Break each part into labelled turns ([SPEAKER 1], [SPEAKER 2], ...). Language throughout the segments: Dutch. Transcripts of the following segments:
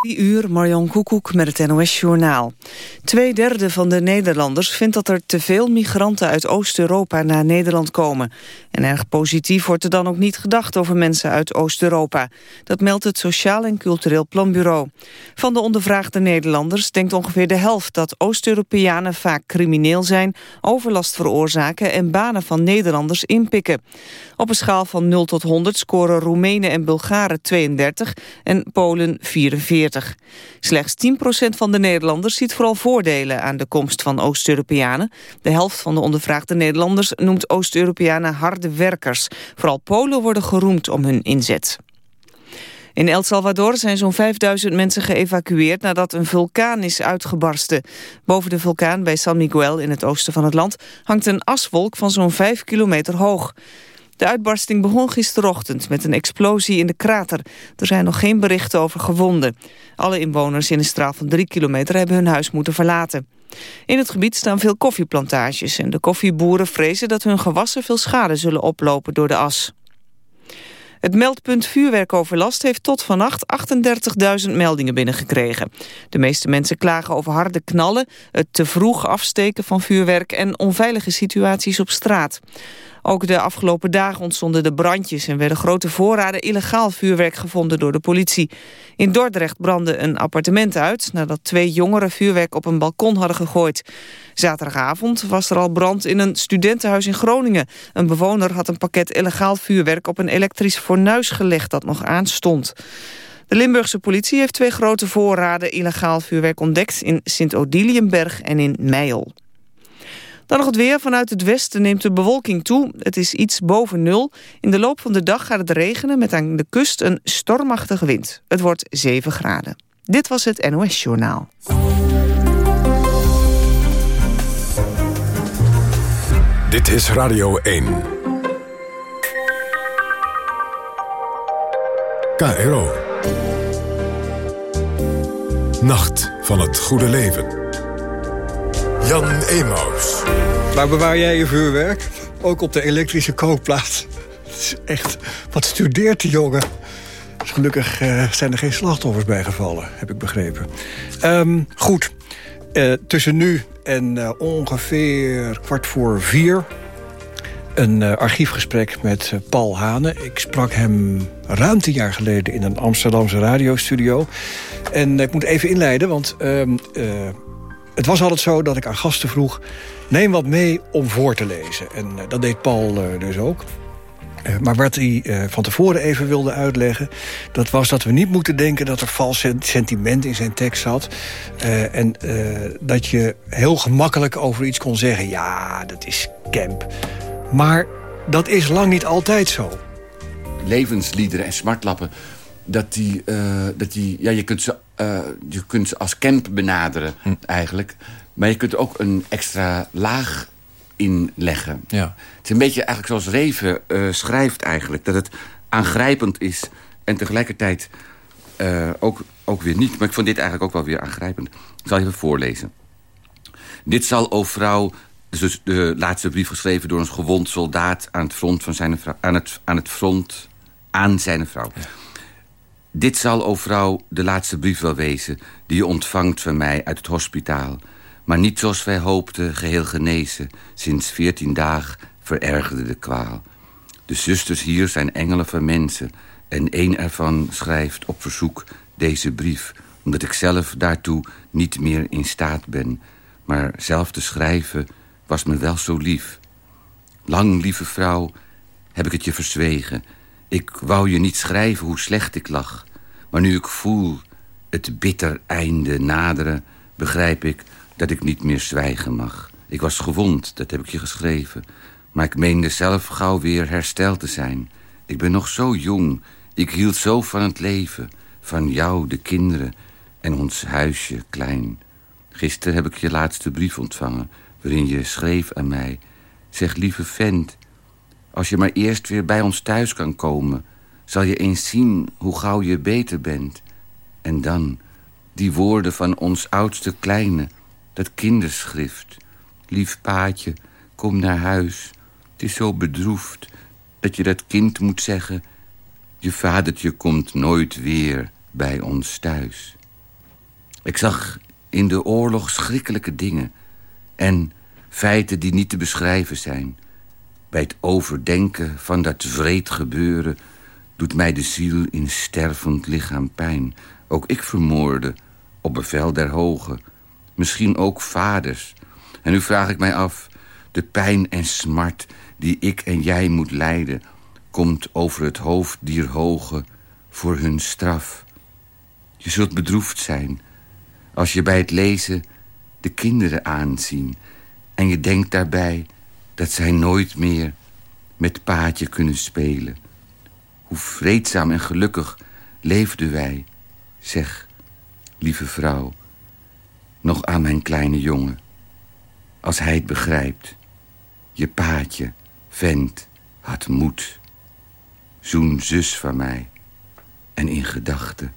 [SPEAKER 1] Die uur, Marjan Koekoek met het NOS-journaal. Tweederde van de Nederlanders vindt dat er te veel migranten uit Oost-Europa naar Nederland komen. En erg positief wordt er dan ook niet gedacht over mensen uit Oost-Europa. Dat meldt het Sociaal en Cultureel Planbureau. Van de ondervraagde Nederlanders denkt ongeveer de helft dat Oost-Europeanen vaak crimineel zijn, overlast veroorzaken en banen van Nederlanders inpikken. Op een schaal van 0 tot 100 scoren Roemenen en Bulgaren 32 en Polen 44. Slechts 10% van de Nederlanders ziet vooral voordelen aan de komst van Oost-Europeanen. De helft van de ondervraagde Nederlanders noemt Oost-Europeanen harde werkers. Vooral Polen worden geroemd om hun inzet. In El Salvador zijn zo'n 5000 mensen geëvacueerd nadat een vulkaan is uitgebarsten. Boven de vulkaan bij San Miguel in het oosten van het land hangt een aswolk van zo'n 5 kilometer hoog. De uitbarsting begon gisterochtend met een explosie in de krater. Er zijn nog geen berichten over gewonden. Alle inwoners in een straal van drie kilometer hebben hun huis moeten verlaten. In het gebied staan veel koffieplantages en de koffieboeren vrezen dat hun gewassen veel schade zullen oplopen door de as. Het meldpunt vuurwerkoverlast heeft tot vannacht 38.000 meldingen binnengekregen. De meeste mensen klagen over harde knallen, het te vroeg afsteken van vuurwerk en onveilige situaties op straat. Ook de afgelopen dagen ontstonden de brandjes... en werden grote voorraden illegaal vuurwerk gevonden door de politie. In Dordrecht brandde een appartement uit... nadat twee jongeren vuurwerk op een balkon hadden gegooid. Zaterdagavond was er al brand in een studentenhuis in Groningen. Een bewoner had een pakket illegaal vuurwerk... op een elektrisch fornuis gelegd dat nog aanstond. De Limburgse politie heeft twee grote voorraden illegaal vuurwerk ontdekt... in Sint-Odiliënberg en in Meijel. Dan nog het weer. Vanuit het westen neemt de bewolking toe. Het is iets boven nul. In de loop van de dag gaat het regenen met aan de kust een stormachtige wind. Het wordt 7 graden. Dit was het NOS Journaal.
[SPEAKER 2] Dit is Radio 1. KRO. Nacht van het goede leven. Jan Emaus.
[SPEAKER 3] Waar bewaar jij je vuurwerk? Ook op de elektrische kookplaat. Het is echt... Wat studeert die jongen? Dus gelukkig uh, zijn er geen slachtoffers bijgevallen, heb ik begrepen. Um, goed, uh, tussen nu en uh, ongeveer kwart voor vier... een archiefgesprek met Paul Hane. Ik sprak hem ruim tien jaar geleden in een Amsterdamse radiostudio. En ik moet even inleiden, want... Het was altijd zo dat ik aan gasten vroeg... neem wat mee om voor te lezen. En uh, dat deed Paul uh, dus ook. Uh, maar wat hij van tevoren even wilde uitleggen... dat was dat we niet moeten denken dat er vals sentiment in zijn tekst zat. en dat je heel gemakkelijk over iets kon zeggen... ja, dat is camp. Maar dat is lang niet altijd zo.
[SPEAKER 4] Levensliederen en smartlappen dat die, dat die ja, je kunt ze, uh, je kunt ze als camp benaderen hm. eigenlijk. Maar je kunt ook een extra laag inleggen. Ja. Het is een beetje eigenlijk zoals Reven uh, schrijft eigenlijk. Dat het aangrijpend is en tegelijkertijd ook, ook weer niet. Maar ik vond dit eigenlijk ook wel weer aangrijpend. Ik zal even voorlezen. Dit zal, o vrouw, dus de laatste brief geschreven door een gewond soldaat... aan het front, van zijn vrouw, aan het, aan het front aan zijn vrouw... Ja. Dit zal, o vrouw, de laatste brief wel wezen... die je ontvangt van mij uit het hospitaal. Maar niet zoals wij hoopten, geheel genezen. Sinds veertien dagen verergerde de kwaal. De zusters hier zijn engelen van mensen... en één ervan schrijft op verzoek deze brief... omdat ik zelf daartoe niet meer in staat ben. Maar zelf te schrijven was me wel zo lief. Lang, lieve vrouw, heb ik het je verzwegen... Ik wou je niet schrijven hoe slecht ik lag. Maar nu ik voel het bitter einde naderen... begrijp ik dat ik niet meer zwijgen mag. Ik was gewond, dat heb ik je geschreven. Maar ik meende zelf gauw weer hersteld te zijn. Ik ben nog zo jong. Ik hield zo van het leven. Van jou, de kinderen en ons huisje klein. Gisteren heb ik je laatste brief ontvangen... waarin je schreef aan mij... Zeg, lieve vent, als je maar eerst weer bij ons thuis kan komen... zal je eens zien hoe gauw je beter bent. En dan, die woorden van ons oudste kleine, dat kinderschrift. Lief paatje, kom naar huis. Het is zo bedroefd dat je dat kind moet zeggen... je vadertje komt nooit weer bij ons thuis. Ik zag in de oorlog schrikkelijke dingen... en feiten die niet te beschrijven zijn. Bij het overdenken van dat vreed gebeuren... doet mij de ziel in stervend lichaam pijn. Ook ik vermoorde, op bevel der hoge. Misschien ook vaders. En nu vraag ik mij af... de pijn en smart die ik en jij moet lijden... komt over het hoofd dier hoge voor hun straf. Je zult bedroefd zijn als je bij het lezen de kinderen aanzien... en je denkt daarbij dat zij nooit meer met paatje kunnen spelen. Hoe vreedzaam en gelukkig leefden wij, zeg, lieve vrouw... nog aan mijn kleine jongen, als hij het begrijpt. Je paatje, vent, had moed. Zoen zus van mij. En in gedachten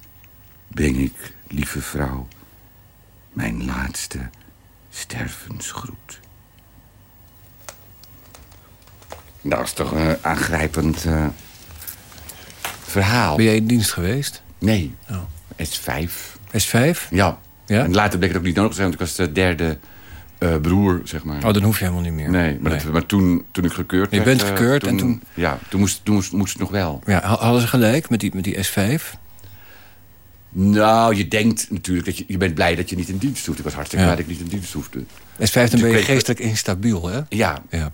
[SPEAKER 4] breng ik, lieve vrouw mijn laatste stervensgroet. Dat is toch een aangrijpend uh, verhaal.
[SPEAKER 5] Ben jij in dienst geweest?
[SPEAKER 4] Nee, oh. S5.
[SPEAKER 5] S5?
[SPEAKER 4] Ja. ja. En later bleek het ook niet nodig te zijn, want ik was de derde uh, broer, zeg maar.
[SPEAKER 5] Oh, dan hoef je helemaal niet meer.
[SPEAKER 4] Nee, maar, Dat, maar toen, toen ik gekeurd
[SPEAKER 5] werd... Je bent gekeurd
[SPEAKER 4] uh,
[SPEAKER 5] en toen...
[SPEAKER 4] Ja, toen moest, toen moest, moest het nog wel.
[SPEAKER 5] Ja, hadden ze gelijk met die, met die S5?
[SPEAKER 4] Nou, je denkt natuurlijk dat je, je bent blij dat je niet in dienst hoeft. Ik was hartstikke blij dat ik niet in dienst hoefde.
[SPEAKER 5] S5 ben je geestelijk instabiel, hè?
[SPEAKER 4] Ja. ja.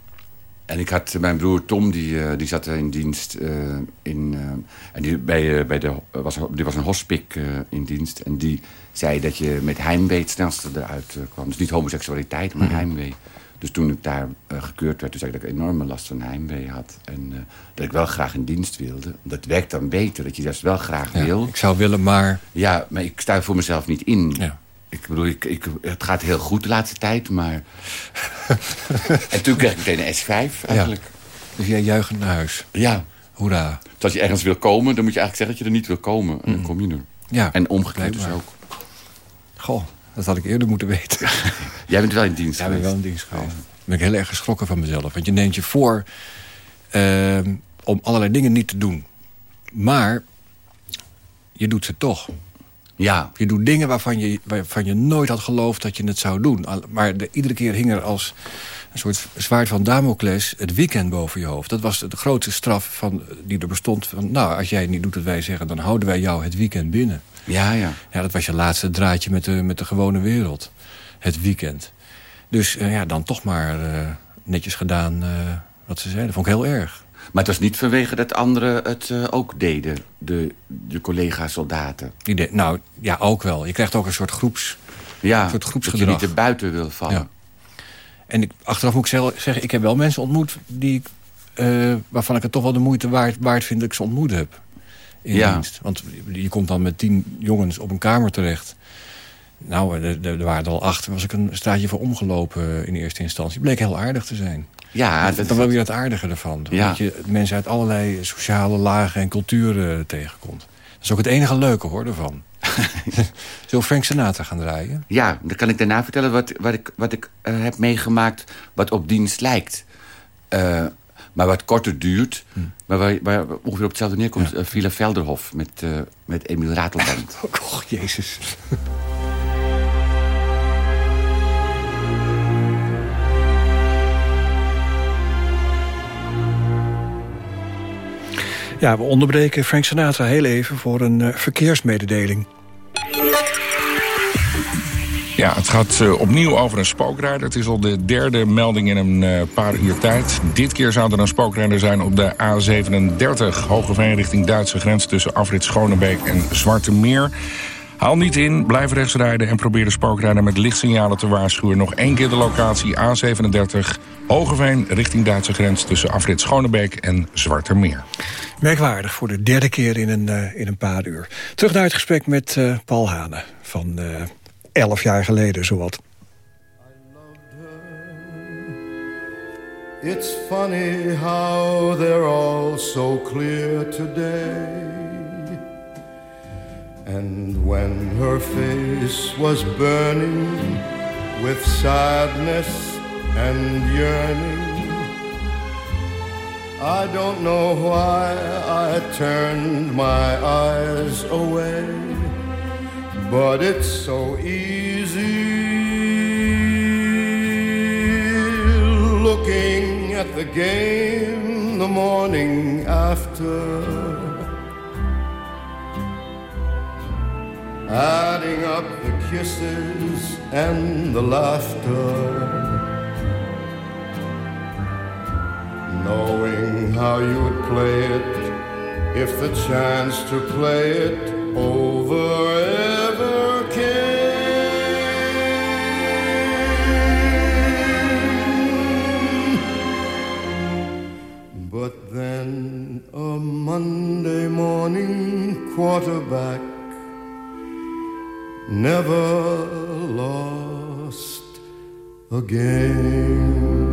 [SPEAKER 4] En ik had mijn broer Tom, die, uh, die zat in dienst uh, in... Uh, en die, bij, bij de, was, die was een hospik in dienst. En die zei dat je met heimwee het snelste eruit kwam. Dus niet homoseksualiteit, maar mm -hmm. heimwee. Dus toen ik daar gekeurd werd, toen zei ik dat ik enorme last van heimwee had. En dat ik wel graag in dienst wilde. Dat werkt dan beter, dat je dat wel graag
[SPEAKER 5] ja,
[SPEAKER 4] wil.
[SPEAKER 5] Ik zou willen, maar...
[SPEAKER 4] Ja, maar ik sta voor mezelf niet in. Ja. Ik bedoel, ik, ik, het gaat heel goed de laatste tijd, maar... en toen kreeg ik meteen een S5, eigenlijk. Ja.
[SPEAKER 5] Dus jij juichend naar huis?
[SPEAKER 4] Ja.
[SPEAKER 5] Hoera.
[SPEAKER 4] Dus als je ergens wil komen, dan moet je eigenlijk zeggen dat je er niet wil komen. En dan kom je er.
[SPEAKER 5] Ja.
[SPEAKER 4] En omgekeerd dus ook.
[SPEAKER 5] Goh. Dat had ik eerder moeten weten.
[SPEAKER 4] Jij bent wel in dienst
[SPEAKER 5] Ja, ik ben wel in dienst geweest. Oh. ben ik heel erg geschrokken van mezelf. Want je neemt je voor uh, om allerlei dingen niet te doen. Maar je doet ze toch.
[SPEAKER 4] Ja.
[SPEAKER 5] Je doet dingen waarvan je, waarvan je nooit had geloofd dat je het zou doen. Maar de, iedere keer hing er als een soort zwaard van Damocles het weekend boven je hoofd. Dat was de grootste straf van, die er bestond. Van, nou, als jij niet doet wat wij zeggen, dan houden wij jou het weekend binnen.
[SPEAKER 4] Ja, ja.
[SPEAKER 5] Ja, dat was je laatste draadje met de, met de gewone wereld. Het weekend. Dus uh, ja, dan toch maar uh, netjes gedaan uh, wat ze zeiden. Vond ik heel erg.
[SPEAKER 4] Maar het was niet vanwege dat anderen het ook deden, de, de collega-soldaten?
[SPEAKER 5] Nou, ja, ook wel. Je krijgt ook een soort groeps,
[SPEAKER 4] ja,
[SPEAKER 5] een soort groepsgedrag.
[SPEAKER 4] dat je niet er buiten wil vallen. Ja.
[SPEAKER 5] En ik, achteraf moet ik zeggen, ik heb wel mensen ontmoet... Die, waarvan ik het toch wel de moeite waard, waard vind dat ik ze ontmoet heb in
[SPEAKER 4] ja.
[SPEAKER 5] dienst. Want je komt dan met tien jongens op een kamer terecht. Nou, er, er waren er al acht. was ik een straatje voor omgelopen in eerste instantie. Bleek heel aardig te zijn.
[SPEAKER 4] Ja,
[SPEAKER 5] dat, dan wel weer het aardige ervan.
[SPEAKER 4] Ja.
[SPEAKER 5] Dat je mensen uit allerlei sociale lagen en culturen tegenkomt. Dat is ook het enige leuke hoor, ervan. Zullen Frank Sinatra gaan draaien?
[SPEAKER 4] Ja, dan kan ik daarna vertellen wat, wat ik, wat ik uh, heb meegemaakt... wat op dienst lijkt. Uh, maar wat korter duurt. Hm. Maar waar, waar, ongeveer op hetzelfde neerkomt. Ja. Uh, Villa Velderhof met, met Emiel Ratelband.
[SPEAKER 5] oh, jezus. Ja, we onderbreken Frank Sinatra heel even voor een uh, verkeersmededeling.
[SPEAKER 6] Ja, het gaat uh, opnieuw over een spookrijder. Het is al de derde melding in een uh, paar uur tijd. Dit keer zou er een spookrijder zijn op de A37... Hogeveen richting Duitse grens tussen Afrit Schonebeek en Zwarte Meer. Haal niet in, blijf rechts rijden en probeer de spookrijder met lichtsignalen te waarschuwen. Nog één keer de locatie A37 Hogeveen richting Duitse grens tussen Afrit Schonebeek en Zwarte Meer.
[SPEAKER 5] Merkwaardig voor de derde keer in een, uh, in een paar uur. Terug naar het gesprek met uh, Paul Hane van... Uh, elf jaar geleden, zowat.
[SPEAKER 7] It's funny how they're all so clear today. And when her face was burning with sadness and yearning, I don't know why I turned my eyes away. but it's so easy looking at the game the morning after. Adding up the kisses and the laughter. knowing how you'd play it if the chance to play it over ever came. But then a Monday morning quarterback never lost again.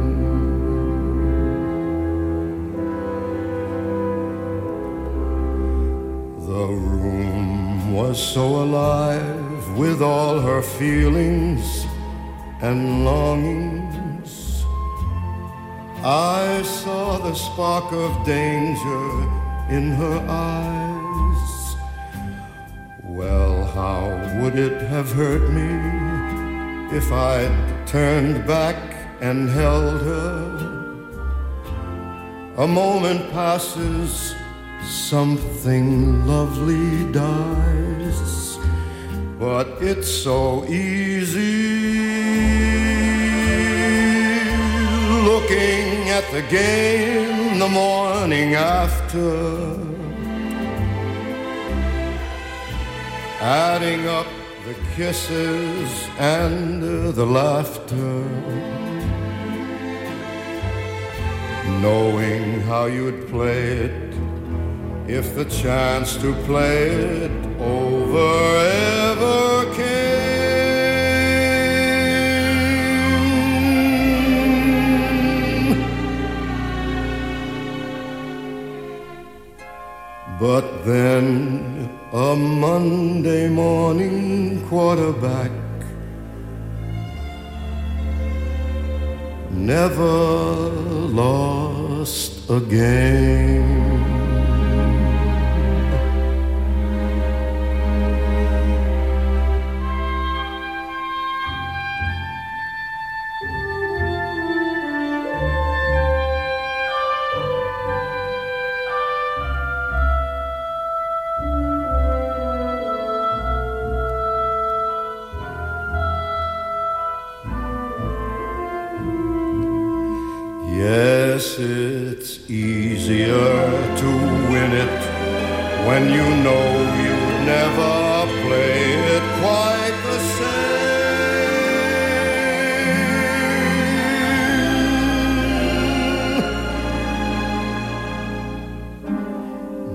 [SPEAKER 7] The room was so alive with all her feelings and longings. I saw the spark of danger in her eyes. Would it have hurt me if I'd turned back and held her? A moment passes something lovely dies, but it's so easy looking at the game the morning after, adding up kisses and the laughter. Knowing how you'd play it if the chance to play it over ever But then a Monday morning quarterback never lost a game.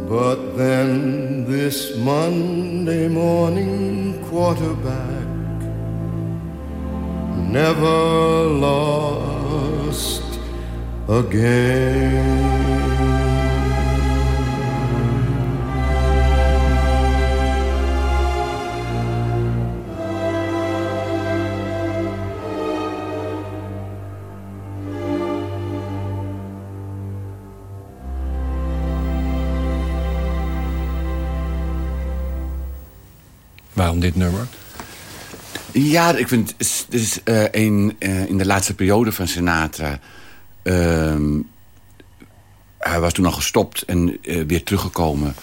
[SPEAKER 7] But then this Monday morning quarterback never lost again.
[SPEAKER 3] Waarom dit nummer?
[SPEAKER 4] Ja, ik vind het is, eh, een, eh, in de laatste periode van Sinatra. ehm, hij was toen al gestopt en eh, weer teruggekomen.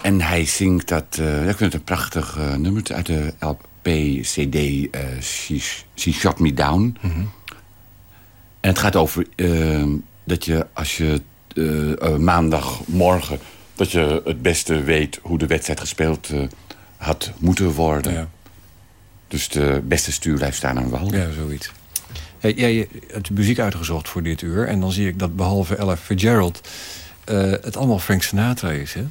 [SPEAKER 4] En hij zingt dat. ja, ik vind het een prachtig nummer uit de LP-CD eh She, She Shot Me Down. En het gaat over ehm, dat je als je maandagmorgen... dat je het beste weet hoe de wedstrijd gespeeld had moeten worden.
[SPEAKER 3] Ja,
[SPEAKER 4] Dus de beste stuurlijf staan aan wal.
[SPEAKER 3] ja zoiets. Hey, jij hebt muziek uitgezocht voor dit uur. En dan zie ik dat behalve Ella Fitzgerald... eh, het allemaal Frank Sinatra is, hè?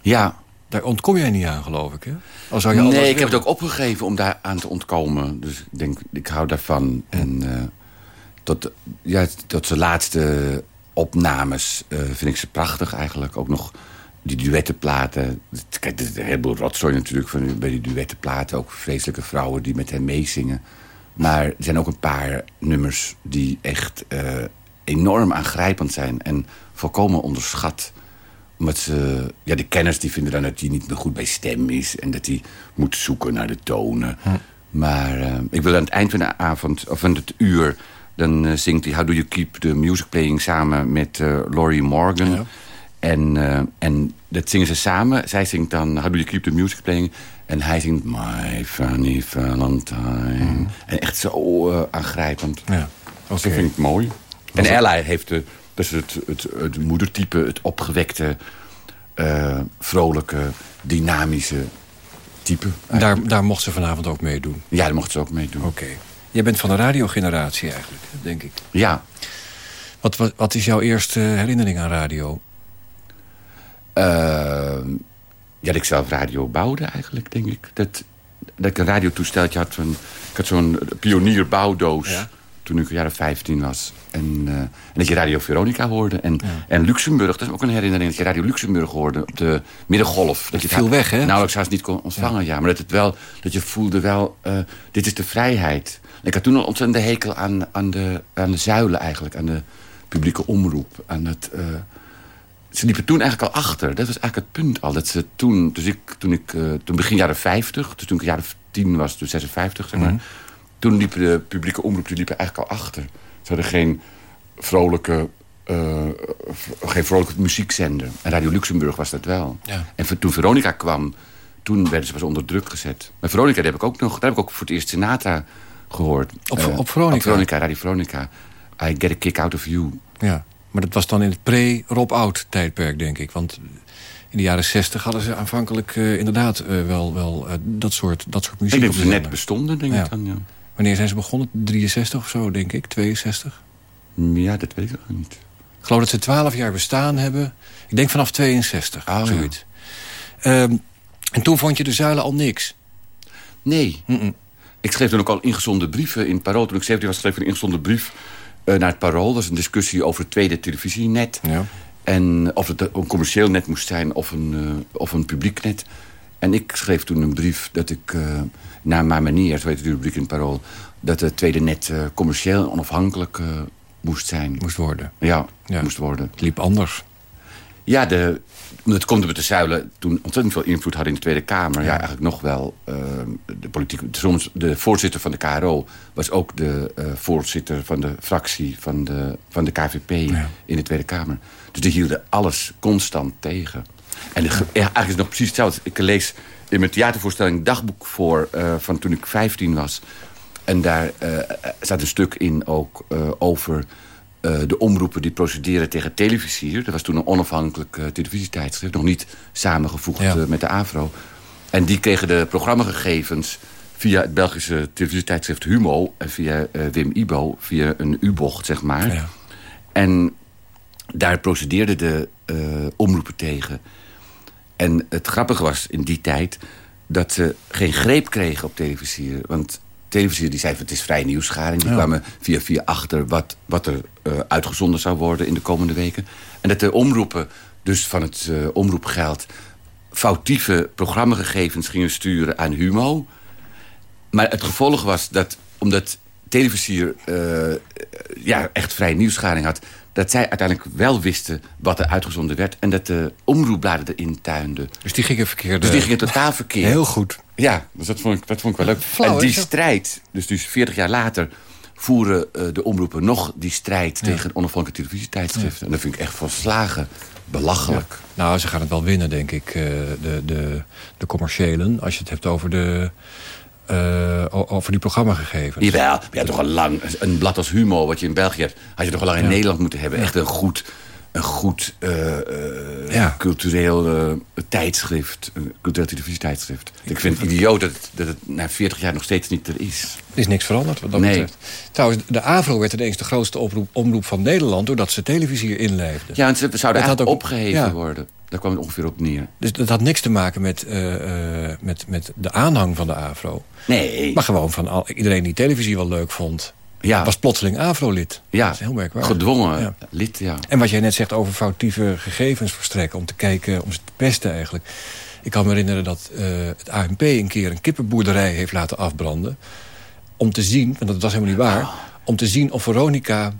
[SPEAKER 4] Ja.
[SPEAKER 3] Daar ontkom jij niet aan, geloof ik, hè? Al zou je
[SPEAKER 4] Nee, ik heb het ook opgegeven om daar aan te ontkomen. Dus ik denk, ik hou daarvan. En eh, tot, ja, tot zijn laatste opnames eh, vind ik ze prachtig eigenlijk. Ook nog die duettenplaten. Kijk, er is een heleboel rotzooi natuurlijk van, bij die duettenplaten. Ook vreselijke vrouwen die met hem meezingen. Maar er zijn ook een paar nummers die echt eh, enorm aangrijpend zijn. En volkomen onderschat. omdat ze, ja, de kenners die vinden dan dat hij niet meer goed bij stem is... en dat hij moet zoeken naar de tonen. Maar eh, ik wil aan het eind van de avond, of van het uur... dan eh, zingt hij How Do You Keep the Music Playing samen met Laurie Morgan.
[SPEAKER 5] Ja.
[SPEAKER 4] En, eh, en dat zingen ze samen. Zij zingt dan How Do You Keep the Music Playing... en hij zingt My Funny Valentine. En echt zo eh, aangrijpend.
[SPEAKER 5] Ja,
[SPEAKER 4] Dat vind ik mooi. En Ella heeft de, dus het, het, het moedertype, het opgewekte, eh, vrolijke, dynamische type.
[SPEAKER 5] Daar, daar mocht ze vanavond ook mee doen.
[SPEAKER 4] Ja, daar mocht ze ook mee doen.
[SPEAKER 5] Oké. Jij bent van de radiogeneratie eigenlijk, denk ik.
[SPEAKER 4] Ja,
[SPEAKER 5] Wat, wat, wat is jouw eerste herinnering aan radio?
[SPEAKER 4] Eh, ja, dat ik zelf radio bouwde eigenlijk, denk ik. Dat, dat ik een radiotoesteltje had. Van, ik had zo'n pionierbouwdoos
[SPEAKER 5] Ja.
[SPEAKER 4] toen ik een jaar of 15 was. En, eh, en dat je Radio Veronica hoorde. En, en Luxemburg, dat is ook een herinnering. Dat je Radio Luxemburg hoorde op de middengolf. Dat je
[SPEAKER 5] viel weg, hè?
[SPEAKER 4] Nauwelijks haast niet kon ontvangen, ja. Maar dat, het wel, dat je voelde wel, eh, dit is de vrijheid. Ik had toen al ontzettend hekel aan, aan, de, aan de zuilen eigenlijk. Aan de publieke omroep. Aan het... eh, ze liepen toen eigenlijk al achter. Dat was eigenlijk het punt al. Dat ze toen, dus ik, toen ik, eh, toen begin jaren 50, dus toen ik of 10 was, toen 56 zeg maar.
[SPEAKER 5] Mhm.
[SPEAKER 4] Toen liepen de publieke omroep, die liepen eigenlijk al achter. Ze hadden geen vrolijke, eh, geen vrolijke muziekzender. En Radio Luxemburg was dat wel.
[SPEAKER 5] Ja.
[SPEAKER 4] En toen Veronica kwam, toen werden ze pas onder druk gezet. Maar Veronica, daar heb ik ook nog, daar heb ik ook voor het eerst Sinatra gehoord.
[SPEAKER 5] Op-
[SPEAKER 4] Eh,
[SPEAKER 5] op Veronica?
[SPEAKER 4] Op Veronica, Radio Veronica. I get a kick out of you.
[SPEAKER 5] Ja, maar dat was dan in het pre-Rob-Out tijdperk, denk ik. Want in de jaren zestig hadden ze aanvankelijk eh, inderdaad eh, wel, wel eh, dat, soort, dat soort muziek
[SPEAKER 4] Ik denk dat ze net bestonden, denk
[SPEAKER 5] Ja.
[SPEAKER 4] ik dan, ja.
[SPEAKER 5] Wanneer zijn ze begonnen? 63 of zo, denk ik? 62?
[SPEAKER 4] Ja, dat weet ik ook niet.
[SPEAKER 5] Ik geloof dat ze 12 jaar bestaan hebben. Ik denk vanaf 62,
[SPEAKER 4] Oh, ja.
[SPEAKER 5] zoiets. Ehm, en toen vond je de zuilen al niks.
[SPEAKER 4] Nee. Ik schreef toen ook al ingezonden brieven in Parool. Toen ik 17 was, schreef ik een ingezonden brief naar het Parool. Dat was een discussie over het tweede televisienet.
[SPEAKER 5] Ja.
[SPEAKER 4] En of het een commercieel net moest zijn of een, eh, of een publiek net. En ik schreef toen een brief dat ik, eh, naar mijn manier, zo heet de rubriek in het Parool... dat het tweede net eh, commercieel en onafhankelijk eh, moest zijn.
[SPEAKER 5] Moest worden.
[SPEAKER 4] Ja,
[SPEAKER 5] Ja.
[SPEAKER 4] moest worden.
[SPEAKER 5] Het liep anders.
[SPEAKER 4] Ja, de, het komt omdat de zuilen toen ontzettend veel invloed hadden in de Tweede Kamer. Ja, eigenlijk nog wel. eh, de politiek, soms de voorzitter van de KRO was ook de eh, voorzitter van de fractie van de, van de KVP in de Tweede Kamer. Dus die hielden alles constant tegen. En de, eigenlijk is het nog precies hetzelfde. Ik lees in mijn theatervoorstelling een dagboek voor eh, van toen ik 15 was. En daar eh, staat een stuk in ook over eh, de omroepen die procederen tegen televisier. Dat was toen een onafhankelijk eh, televisietijdschrift. Nog niet samengevoegd
[SPEAKER 5] Ja.
[SPEAKER 4] eh, met de AVRO. En die kregen de programmagegevens via het Belgische televisietijdschrift Humo... en via Wim Ibo, via een U-bocht, zeg maar.
[SPEAKER 5] Ja.
[SPEAKER 4] En daar procedeerden de omroepen tegen. En het grappige was in die tijd dat ze geen greep kregen op televisie. Want televisie die zei van het is vrij nieuwsgaring. Die
[SPEAKER 5] Ja.
[SPEAKER 4] kwamen via via achter wat, wat er eh, uitgezonden zou worden in de komende weken. En dat de omroepen, dus van het eh, omroepgeld... foutieve programmagegevens gingen sturen aan Humo. Maar het gevolg was dat, omdat televisier eh, ja, echt vrij nieuwsgaring had... dat zij uiteindelijk wel wisten wat er uitgezonden werd... en dat de omroepbladen erin tuinden.
[SPEAKER 5] Dus die gingen verkeerd.
[SPEAKER 4] Dus die gingen totaal verkeerd.
[SPEAKER 5] Heel goed.
[SPEAKER 4] Ja, dus dat vond ik, dat vond ik wel leuk.
[SPEAKER 5] Flauw,
[SPEAKER 4] en die strijd, dus, dus 40 jaar later... voeren eh, de omroepen nog die strijd tegen onafhankelijke televisietijdschriften. En dat vind ik echt volslagen belachelijk.
[SPEAKER 5] Nou, ze gaan het wel winnen, denk ik, eh, de, de, de commerciëlen. Als je het hebt over, de, eh, over die programmagegevens.
[SPEAKER 4] Jawel, maar je had toch al lang een blad als Humo, wat je in België hebt, had je toch al lang in Nederland moeten hebben. Echt een goed, een goed eh, eh,
[SPEAKER 5] Ja.
[SPEAKER 4] cultureel eh, tijdschrift, een cultureel televisietijdschrift. Ik vind het idioot dat het, dat het na 40 jaar nog steeds niet er is.
[SPEAKER 5] Er is niks veranderd wat dat
[SPEAKER 4] Nee.
[SPEAKER 5] betreft. Trouwens, de AVRO werd ineens de grootste oproep, omroep van Nederland... doordat ze televisie inleefden.
[SPEAKER 4] Ja, en ze zouden
[SPEAKER 5] had
[SPEAKER 4] eigenlijk
[SPEAKER 5] ook-
[SPEAKER 4] opgeheven
[SPEAKER 5] ja.
[SPEAKER 4] worden. Daar kwam het ongeveer op neer.
[SPEAKER 5] Dus dat had niks te maken met, met, met de aanhang van de AVRO.
[SPEAKER 4] Nee.
[SPEAKER 5] Maar gewoon van al, iedereen die televisie wel leuk vond...
[SPEAKER 4] Ja.
[SPEAKER 5] was plotseling AVRO-lid.
[SPEAKER 4] Ja,
[SPEAKER 5] Dat is heel merkwaardig.
[SPEAKER 4] gedwongen
[SPEAKER 5] Ja.
[SPEAKER 4] lid, ja.
[SPEAKER 5] En wat jij net zegt over foutieve gegevens verstrekken... om te kijken, om ze te pesten eigenlijk. Ik kan me herinneren dat eh, het ANP een keer een kippenboerderij heeft laten afbranden. Om te zien, want dat was helemaal niet waar... om te zien of Veronica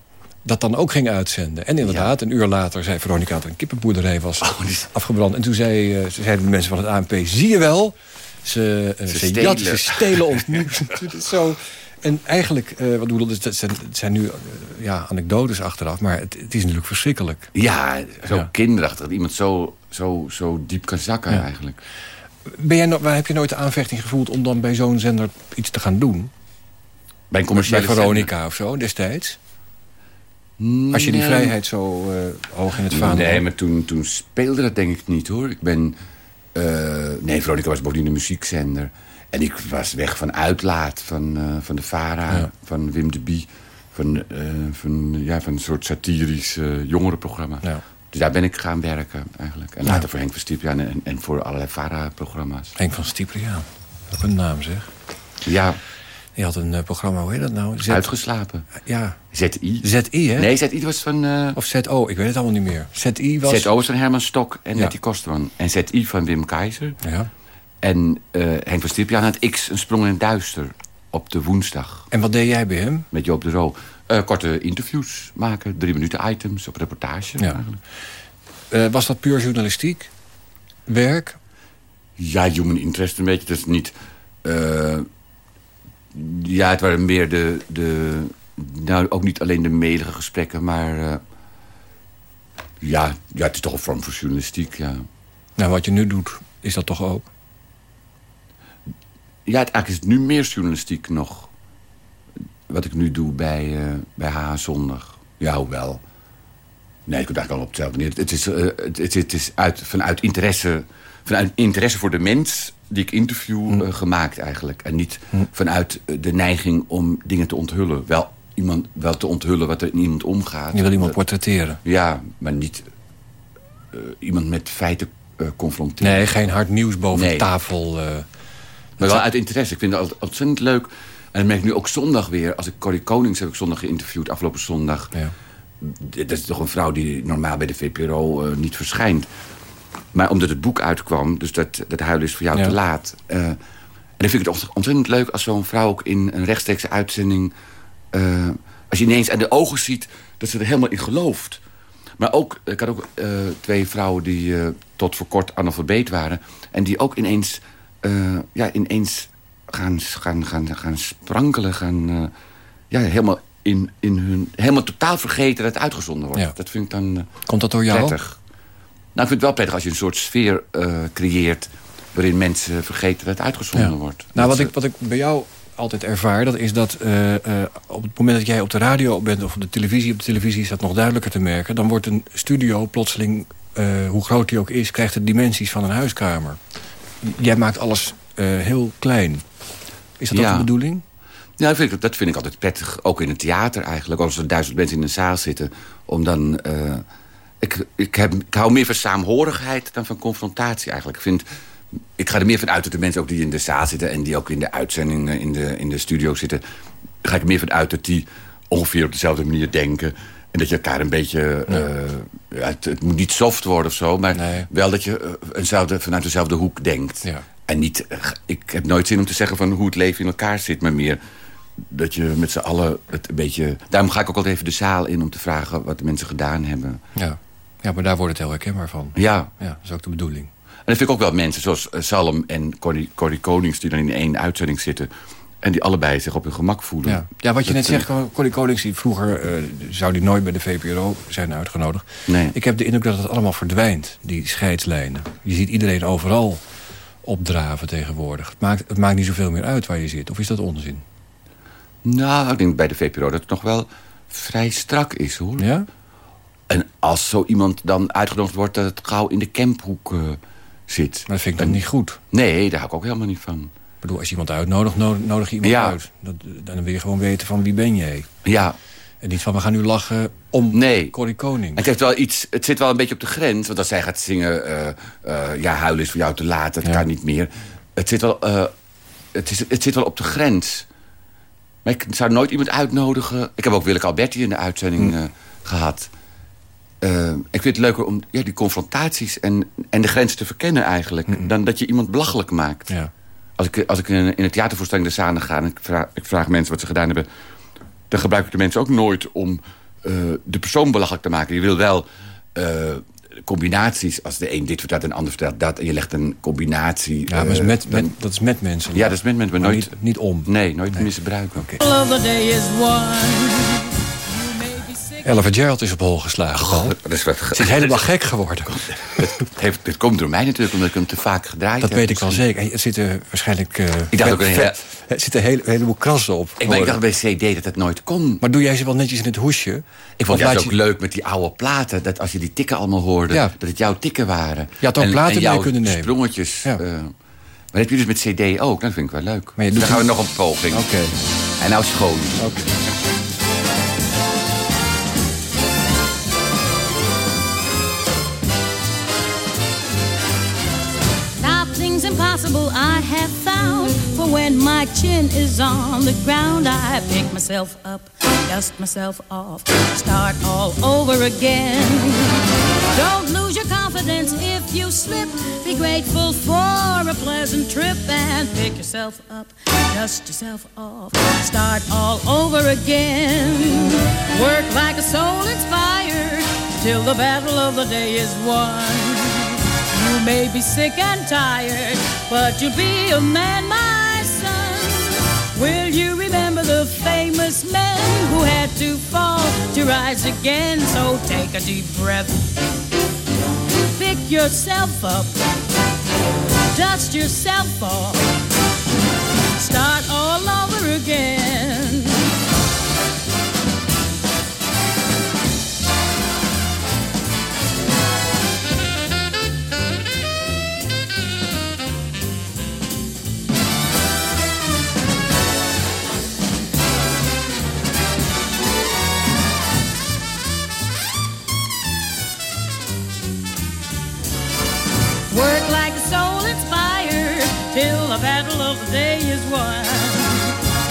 [SPEAKER 5] dat dan ook ging uitzenden. En inderdaad, een uur later zei Veronica dat een kippenboerderij was afgebrand. En toen zei, uh, zeiden de mensen van het ANP, zie je wel... Ze, uh, ze, ze, stelen. ze stelen ons nu. zo. En eigenlijk, uh, wat bedoel, het zijn, het zijn nu ja, anekdotes achteraf... maar het, het, is natuurlijk verschrikkelijk.
[SPEAKER 4] Ja, zo ja. kinderachtig. Dat iemand zo, zo, zo diep kan zakken ja. eigenlijk.
[SPEAKER 5] Ben jij, waar heb je nooit de aanvechting gevoeld om dan bij zo'n zender iets te gaan doen?
[SPEAKER 4] Bij een commerciële
[SPEAKER 5] Bij Veronica zender. of zo, destijds? Als je die vrijheid zo uh, hoog in het vaandel...
[SPEAKER 4] Nee, maar toen, toen speelde dat denk ik niet, hoor. Ik ben... Uh, nee, Veronica was bovendien een muziekzender. En ik was weg van Uitlaat, van, uh, van de VARA, ja. van Wim de Bie. Van, van, ja, van een soort satirisch jongerenprogramma. Ja. Dus daar ben ik gaan werken, eigenlijk. En later ja. voor Henk van Stipriaan en, en voor allerlei VARA-programma's.
[SPEAKER 5] Henk van Stipriaan, ook een naam, zeg.
[SPEAKER 4] Ja,
[SPEAKER 5] die had een programma, hoe heet dat nou?
[SPEAKER 4] Z Uitgeslapen.
[SPEAKER 5] Ja.
[SPEAKER 4] ZI.
[SPEAKER 5] ZI, hè?
[SPEAKER 4] Nee, ZI was van... Uh...
[SPEAKER 5] Of ZO, ik weet het allemaal niet meer. ZI was...
[SPEAKER 4] ZO was van Herman Stok en ja. Nettie Kosterman. En ZI van Wim Keizer.
[SPEAKER 5] Ja.
[SPEAKER 4] En uh, Henk van Stipriaan had X, een sprong in het duister, op de woensdag.
[SPEAKER 5] En wat deed jij bij hem?
[SPEAKER 4] Met Joop de Roo. korte interviews maken, drie minuten items op reportage.
[SPEAKER 5] Ja. was dat puur journalistiek? Werk?
[SPEAKER 4] Ja, human interest een beetje. Dat is niet... Ja, het waren meer de, de... Nou, ook niet alleen de medige gesprekken, maar... Ja, ja, het is toch een vorm van journalistiek, ja.
[SPEAKER 5] Nou, wat je nu doet, is dat toch ook?
[SPEAKER 4] Ja, het, eigenlijk is het nu meer journalistiek nog. Wat ik nu doe bij, uh, bij H Zondag. Ja, hoewel. Nee, ik kan eigenlijk al op hetzelfde neer. Het is, uh, het, het, is uit, vanuit, interesse, vanuit interesse voor de mens die ik interview mm. uh, gemaakt eigenlijk. En niet mm. vanuit de neiging om dingen te onthullen. Wel, iemand, wel te onthullen wat er in iemand omgaat.
[SPEAKER 5] Je wil iemand portretteren.
[SPEAKER 4] Ja, maar niet iemand met feiten confronteren.
[SPEAKER 5] Nee, geen hard nieuws boven nee. tafel.
[SPEAKER 4] Maar wel uit interesse. Ik vind het ontzettend leuk. En dat merk ik nu ook zondag weer. Als ik Corrie Konings heb ik zondag geïnterviewd, afgelopen zondag.
[SPEAKER 5] Ja.
[SPEAKER 4] Dat is toch een vrouw die normaal bij de VPRO niet verschijnt. Maar omdat het boek uitkwam, dus dat, dat huilen is voor jou ja. te laat. Uh, en dan vind ik het ontzettend leuk als zo'n vrouw ook in een rechtstreekse uitzending... Uh, als je ineens aan de ogen ziet dat ze er helemaal in gelooft. Maar ook, ik had ook twee vrouwen die tot voor kort analfabeet waren... en die ook ineens, ja, ineens gaan, gaan, gaan, gaan sprankelen, gaan... ja, helemaal in, in hun, helemaal totaal vergeten dat het uitgezonden wordt.
[SPEAKER 5] Ja.
[SPEAKER 4] Dat vind ik dan
[SPEAKER 5] Komt dat door jou?
[SPEAKER 4] prettig. Nou, ik vind het wel prettig als je een soort sfeer creëert... waarin mensen vergeten dat het uitgezonden
[SPEAKER 5] ja.
[SPEAKER 4] wordt.
[SPEAKER 5] Nou, wat, ik, wat ik bij jou altijd ervaar... dat is dat uh, uh, op het moment dat jij op de radio bent... of op de televisie, op de televisie is dat nog duidelijker te merken... dan wordt een studio plotseling, hoe groot die ook is... krijgt de dimensies van een huiskamer. Jij maakt alles heel klein. Is dat
[SPEAKER 4] ja.
[SPEAKER 5] ook de bedoeling?
[SPEAKER 4] Ja, dat vind, ik, dat vind ik altijd prettig. Ook in het theater eigenlijk. Als er duizend mensen in een zaal zitten... om dan ik, ik, heb, ik hou meer van saamhorigheid dan van confrontatie eigenlijk. Ik, vind, ik ga er meer van uit dat de mensen ook die in de zaal zitten... en die ook in de uitzending in de, in de studio zitten... ga ik er meer van uit dat die ongeveer op dezelfde manier denken... en dat je elkaar een beetje... Uh, ja, het, het, moet niet soft worden of zo... maar
[SPEAKER 5] nee.
[SPEAKER 4] wel dat je eenzelfde, vanuit dezelfde hoek denkt.
[SPEAKER 5] Ja.
[SPEAKER 4] En niet... Ik heb nooit zin om te zeggen van hoe het leven in elkaar zit... maar meer dat je met z'n allen het een beetje... Daarom ga ik ook altijd even de zaal in om te vragen wat de mensen gedaan hebben.
[SPEAKER 5] Ja. Ja, maar daar wordt het heel herkenbaar van.
[SPEAKER 4] Ja.
[SPEAKER 5] Ja, dat is ook de bedoeling.
[SPEAKER 4] En dat vind ik ook wel mensen zoals Salm en Corrie, Corrie Konings... die dan in één uitzending zitten... en die allebei zich op hun gemak voelen.
[SPEAKER 5] Ja, ja wat je
[SPEAKER 4] dat,
[SPEAKER 5] net zegt, Corrie Konings... Die vroeger uh, zou die nooit bij de VPRO zijn uitgenodigd.
[SPEAKER 4] Nee.
[SPEAKER 5] Ik heb de indruk dat het allemaal verdwijnt, die scheidslijnen. Je ziet iedereen overal opdraven tegenwoordig. Het maakt, het maakt niet zoveel meer uit waar je zit. Of is dat onzin?
[SPEAKER 4] Nou, ik denk bij de VPRO dat het nog wel vrij strak is, hoor.
[SPEAKER 5] Ja?
[SPEAKER 4] En als zo iemand dan uitgenodigd wordt... dat het gauw in de camphoek uh, zit.
[SPEAKER 5] Maar dat vind ik dan niet goed.
[SPEAKER 4] Nee, daar hou ik ook helemaal niet van.
[SPEAKER 5] Bedoel, als je iemand uitnodigt, nodig, je iemand
[SPEAKER 4] ja.
[SPEAKER 5] uit. Dat, dan wil je gewoon weten van wie ben jij.
[SPEAKER 4] Ja.
[SPEAKER 5] En niet van, we gaan nu lachen om
[SPEAKER 4] nee.
[SPEAKER 5] Corrie Koning.
[SPEAKER 4] Het, heeft wel iets, het zit wel een beetje op de grens. Want als zij gaat zingen... Uh, uh, ja, huilen is voor jou te laat, dat ja. kan niet meer. Het zit, wel, het, is, het zit wel op de grens. Maar ik zou nooit iemand uitnodigen... Ik heb ook Willeke Alberti in de uitzending hm. gehad... Uh, ik vind het leuker om ja, die confrontaties en, en de grenzen te verkennen eigenlijk...
[SPEAKER 5] Mm -hmm.
[SPEAKER 4] dan dat je iemand belachelijk maakt.
[SPEAKER 5] Ja.
[SPEAKER 4] Als ik, als ik in, in een theatervoorstelling de Zanen ga... en ik vraag, ik vraag mensen wat ze gedaan hebben... dan gebruik ik de mensen ook nooit om de persoon belachelijk te maken. Je wil wel combinaties. Als de een dit vertelt en de ander vertelt dat. En je legt een combinatie.
[SPEAKER 5] Ja, maar is met, met, dat is met mensen.
[SPEAKER 4] Ja, dat is met mensen. Maar, nooit,
[SPEAKER 5] niet, niet, om.
[SPEAKER 4] Nee, nooit nee. misbruiken.
[SPEAKER 5] Okay. Ella Gerald is op hol geslagen, Paul.
[SPEAKER 4] dat is wat...
[SPEAKER 5] Ze is helemaal gek geworden.
[SPEAKER 4] Het, heeft, het komt door mij natuurlijk, omdat ik hem te vaak gedraaid
[SPEAKER 5] dat
[SPEAKER 4] heb.
[SPEAKER 5] weet ik wel zeker. En er zitten waarschijnlijk... Uh,
[SPEAKER 4] ik dacht ook een hele...
[SPEAKER 5] Er zitten een, hele, heleboel krassen op.
[SPEAKER 4] Ik, ik dacht bij CD dat het nooit kon.
[SPEAKER 5] Maar doe jij ze wel netjes in het hoesje?
[SPEAKER 4] Ik vond het ook leuk met die oude platen. Dat als je die tikken allemaal hoorde, ja. dat het jouw tikken waren.
[SPEAKER 5] Ja, toch platen mee kunnen nemen.
[SPEAKER 4] sprongetjes. Ja. Uh, maar heb je dus met CD ook? Dat vind ik wel leuk. Maar Dan gaan we nog een poging.
[SPEAKER 5] Oké. Okay.
[SPEAKER 4] En nou schoon.
[SPEAKER 5] Oké. Okay.
[SPEAKER 8] My chin is on the ground, I pick myself up, dust myself off, start all over again. Don't lose your confidence if you slip. Be grateful for a pleasant trip and pick yourself up, dust yourself off, start all over again. Work like a soul inspired till the battle of the day is won. You may be sick and tired, but you'll be a man, to rise again? So take a deep breath, pick yourself up, dust yourself off, start all over again. Day is won.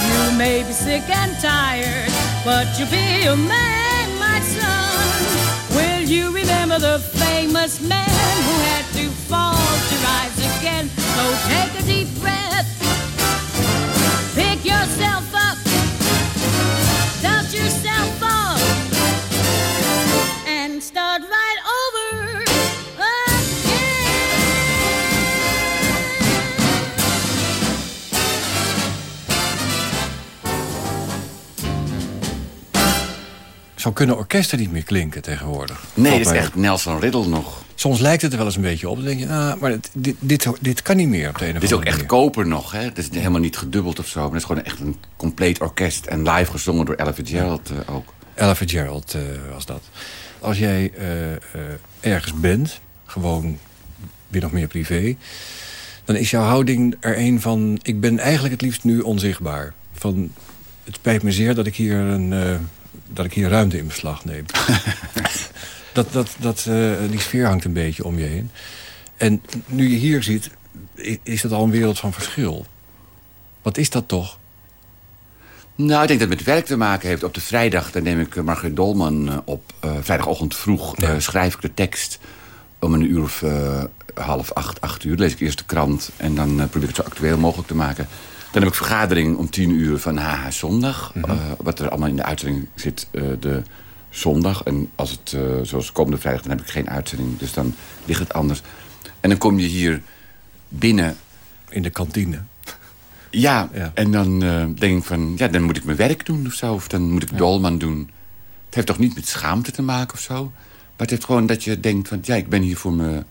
[SPEAKER 8] You may be sick and tired, but you'll be a man, my son. Will you remember the famous man who had to fall to rise again? So take a deep breath, pick yourself up,
[SPEAKER 5] Zo kunnen orkesten niet meer klinken tegenwoordig.
[SPEAKER 4] Nee, dat is echt Nelson Riddle nog.
[SPEAKER 5] Soms lijkt het er wel eens een beetje op. Dan denk je, ah, maar dit, dit, dit kan niet meer op de ene
[SPEAKER 4] Dit is ook echt koper nog, hè? Het is helemaal niet gedubbeld of zo. Maar het is gewoon echt een compleet orkest. En live gezongen door Ella Fitzgerald uh, ook.
[SPEAKER 5] Ella Fitzgerald uh, was dat. Als jij uh, ergens bent, gewoon weer nog meer privé... dan is jouw houding er een van... ik ben eigenlijk het liefst nu onzichtbaar. Van, het spijt me zeer dat ik hier een dat ik hier ruimte in beslag neem. dat, dat, dat, uh, die sfeer hangt een beetje om je heen. En nu je hier ziet, is dat al een wereld van verschil. Wat is dat toch?
[SPEAKER 4] Nou, ik denk dat het met werk te maken heeft. Op de vrijdag dan neem ik Margriet Dolman uh, op. Uh, vrijdagochtend vroeg ja. schrijf ik de tekst. Om een uur of half acht, acht uur. lees ik eerst de krant. En dan probeer ik het zo actueel mogelijk te maken. Dan heb ik vergadering om tien uur van HH Zondag. Mm -hmm. uh, wat er allemaal in de uitzending zit uh, de zondag. En als het, uh, zoals komende vrijdag, dan heb ik geen uitzending. Dus dan ligt het anders. En dan kom je hier binnen.
[SPEAKER 5] In de kantine.
[SPEAKER 4] Ja, ja. en dan denk ik van... Ja, dan moet ik mijn werk doen of zo. Of dan moet ik ja. dolman doen. Het heeft toch niet met schaamte te maken of zo. Maar het heeft gewoon dat je denkt van... Ja, ik ben hier voor me...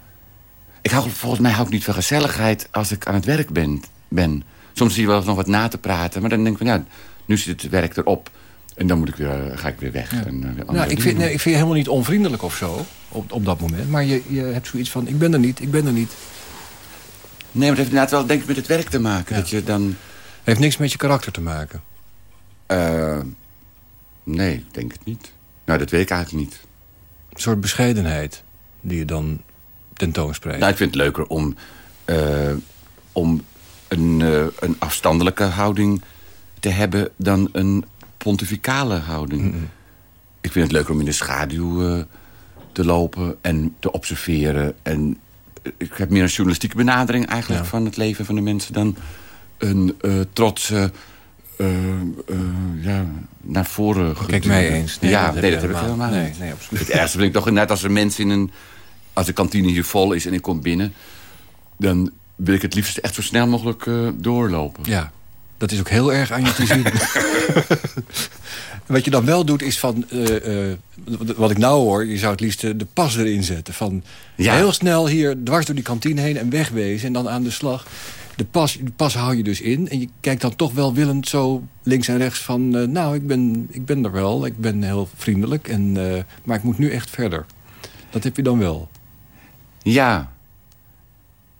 [SPEAKER 4] Ik hou, volgens mij hou ik niet van gezelligheid als ik aan het werk ben. ben. Soms zie je wel eens nog wat na te praten. Maar dan denk ik van ja, nu zit het werk erop. En dan moet ik weer, ga ik weer weg. Ja. En, uh,
[SPEAKER 5] nou, ik, vind, nee, ik vind je helemaal niet onvriendelijk of zo. Op, op dat moment. Maar je, je hebt zoiets van, ik ben er niet, ik ben er niet.
[SPEAKER 4] Nee, maar het heeft inderdaad wel denk ik met het werk te maken. Ja. Dat je dan...
[SPEAKER 5] heeft niks met je karakter te maken?
[SPEAKER 4] Uh, nee, ik denk het niet. Nou, dat weet ik eigenlijk niet.
[SPEAKER 5] Een soort bescheidenheid die je dan tentoonspreekt.
[SPEAKER 4] Nou, ik vind het leuker om... Uh, om een, uh, een afstandelijke houding te hebben... dan een pontificale houding. Mm -hmm. Ik vind het leuker om in de schaduw uh, te lopen en te observeren. En ik heb meer een journalistieke benadering eigenlijk... Ja. van het leven van de mensen dan een uh, trotse ja, naar voren...
[SPEAKER 5] Kijk mij eens.
[SPEAKER 4] Nee, ja, dat nee, dat heb ik helemaal nee. Nee, absoluut. Het ergste vind ik toch net als er mensen in een... Als de kantine hier vol is en ik kom binnen... dan wil ik het liefst echt zo snel mogelijk doorlopen.
[SPEAKER 5] Ja, dat is ook heel erg aan je te zien. Wat je dan wel doet is van... Uh, uh, wat ik nou hoor, je zou het liefst de pas erin zetten. Van heel snel hier dwars door die kantine heen en wegwezen. En dan aan de slag. De pas, de pas hou je dus in. En je kijkt dan toch wel willend zo links en rechts van... Nou, ik ben, ik ben er wel. Ik ben heel vriendelijk. En, maar ik moet nu echt verder. Dat heb je dan wel.
[SPEAKER 4] Ja.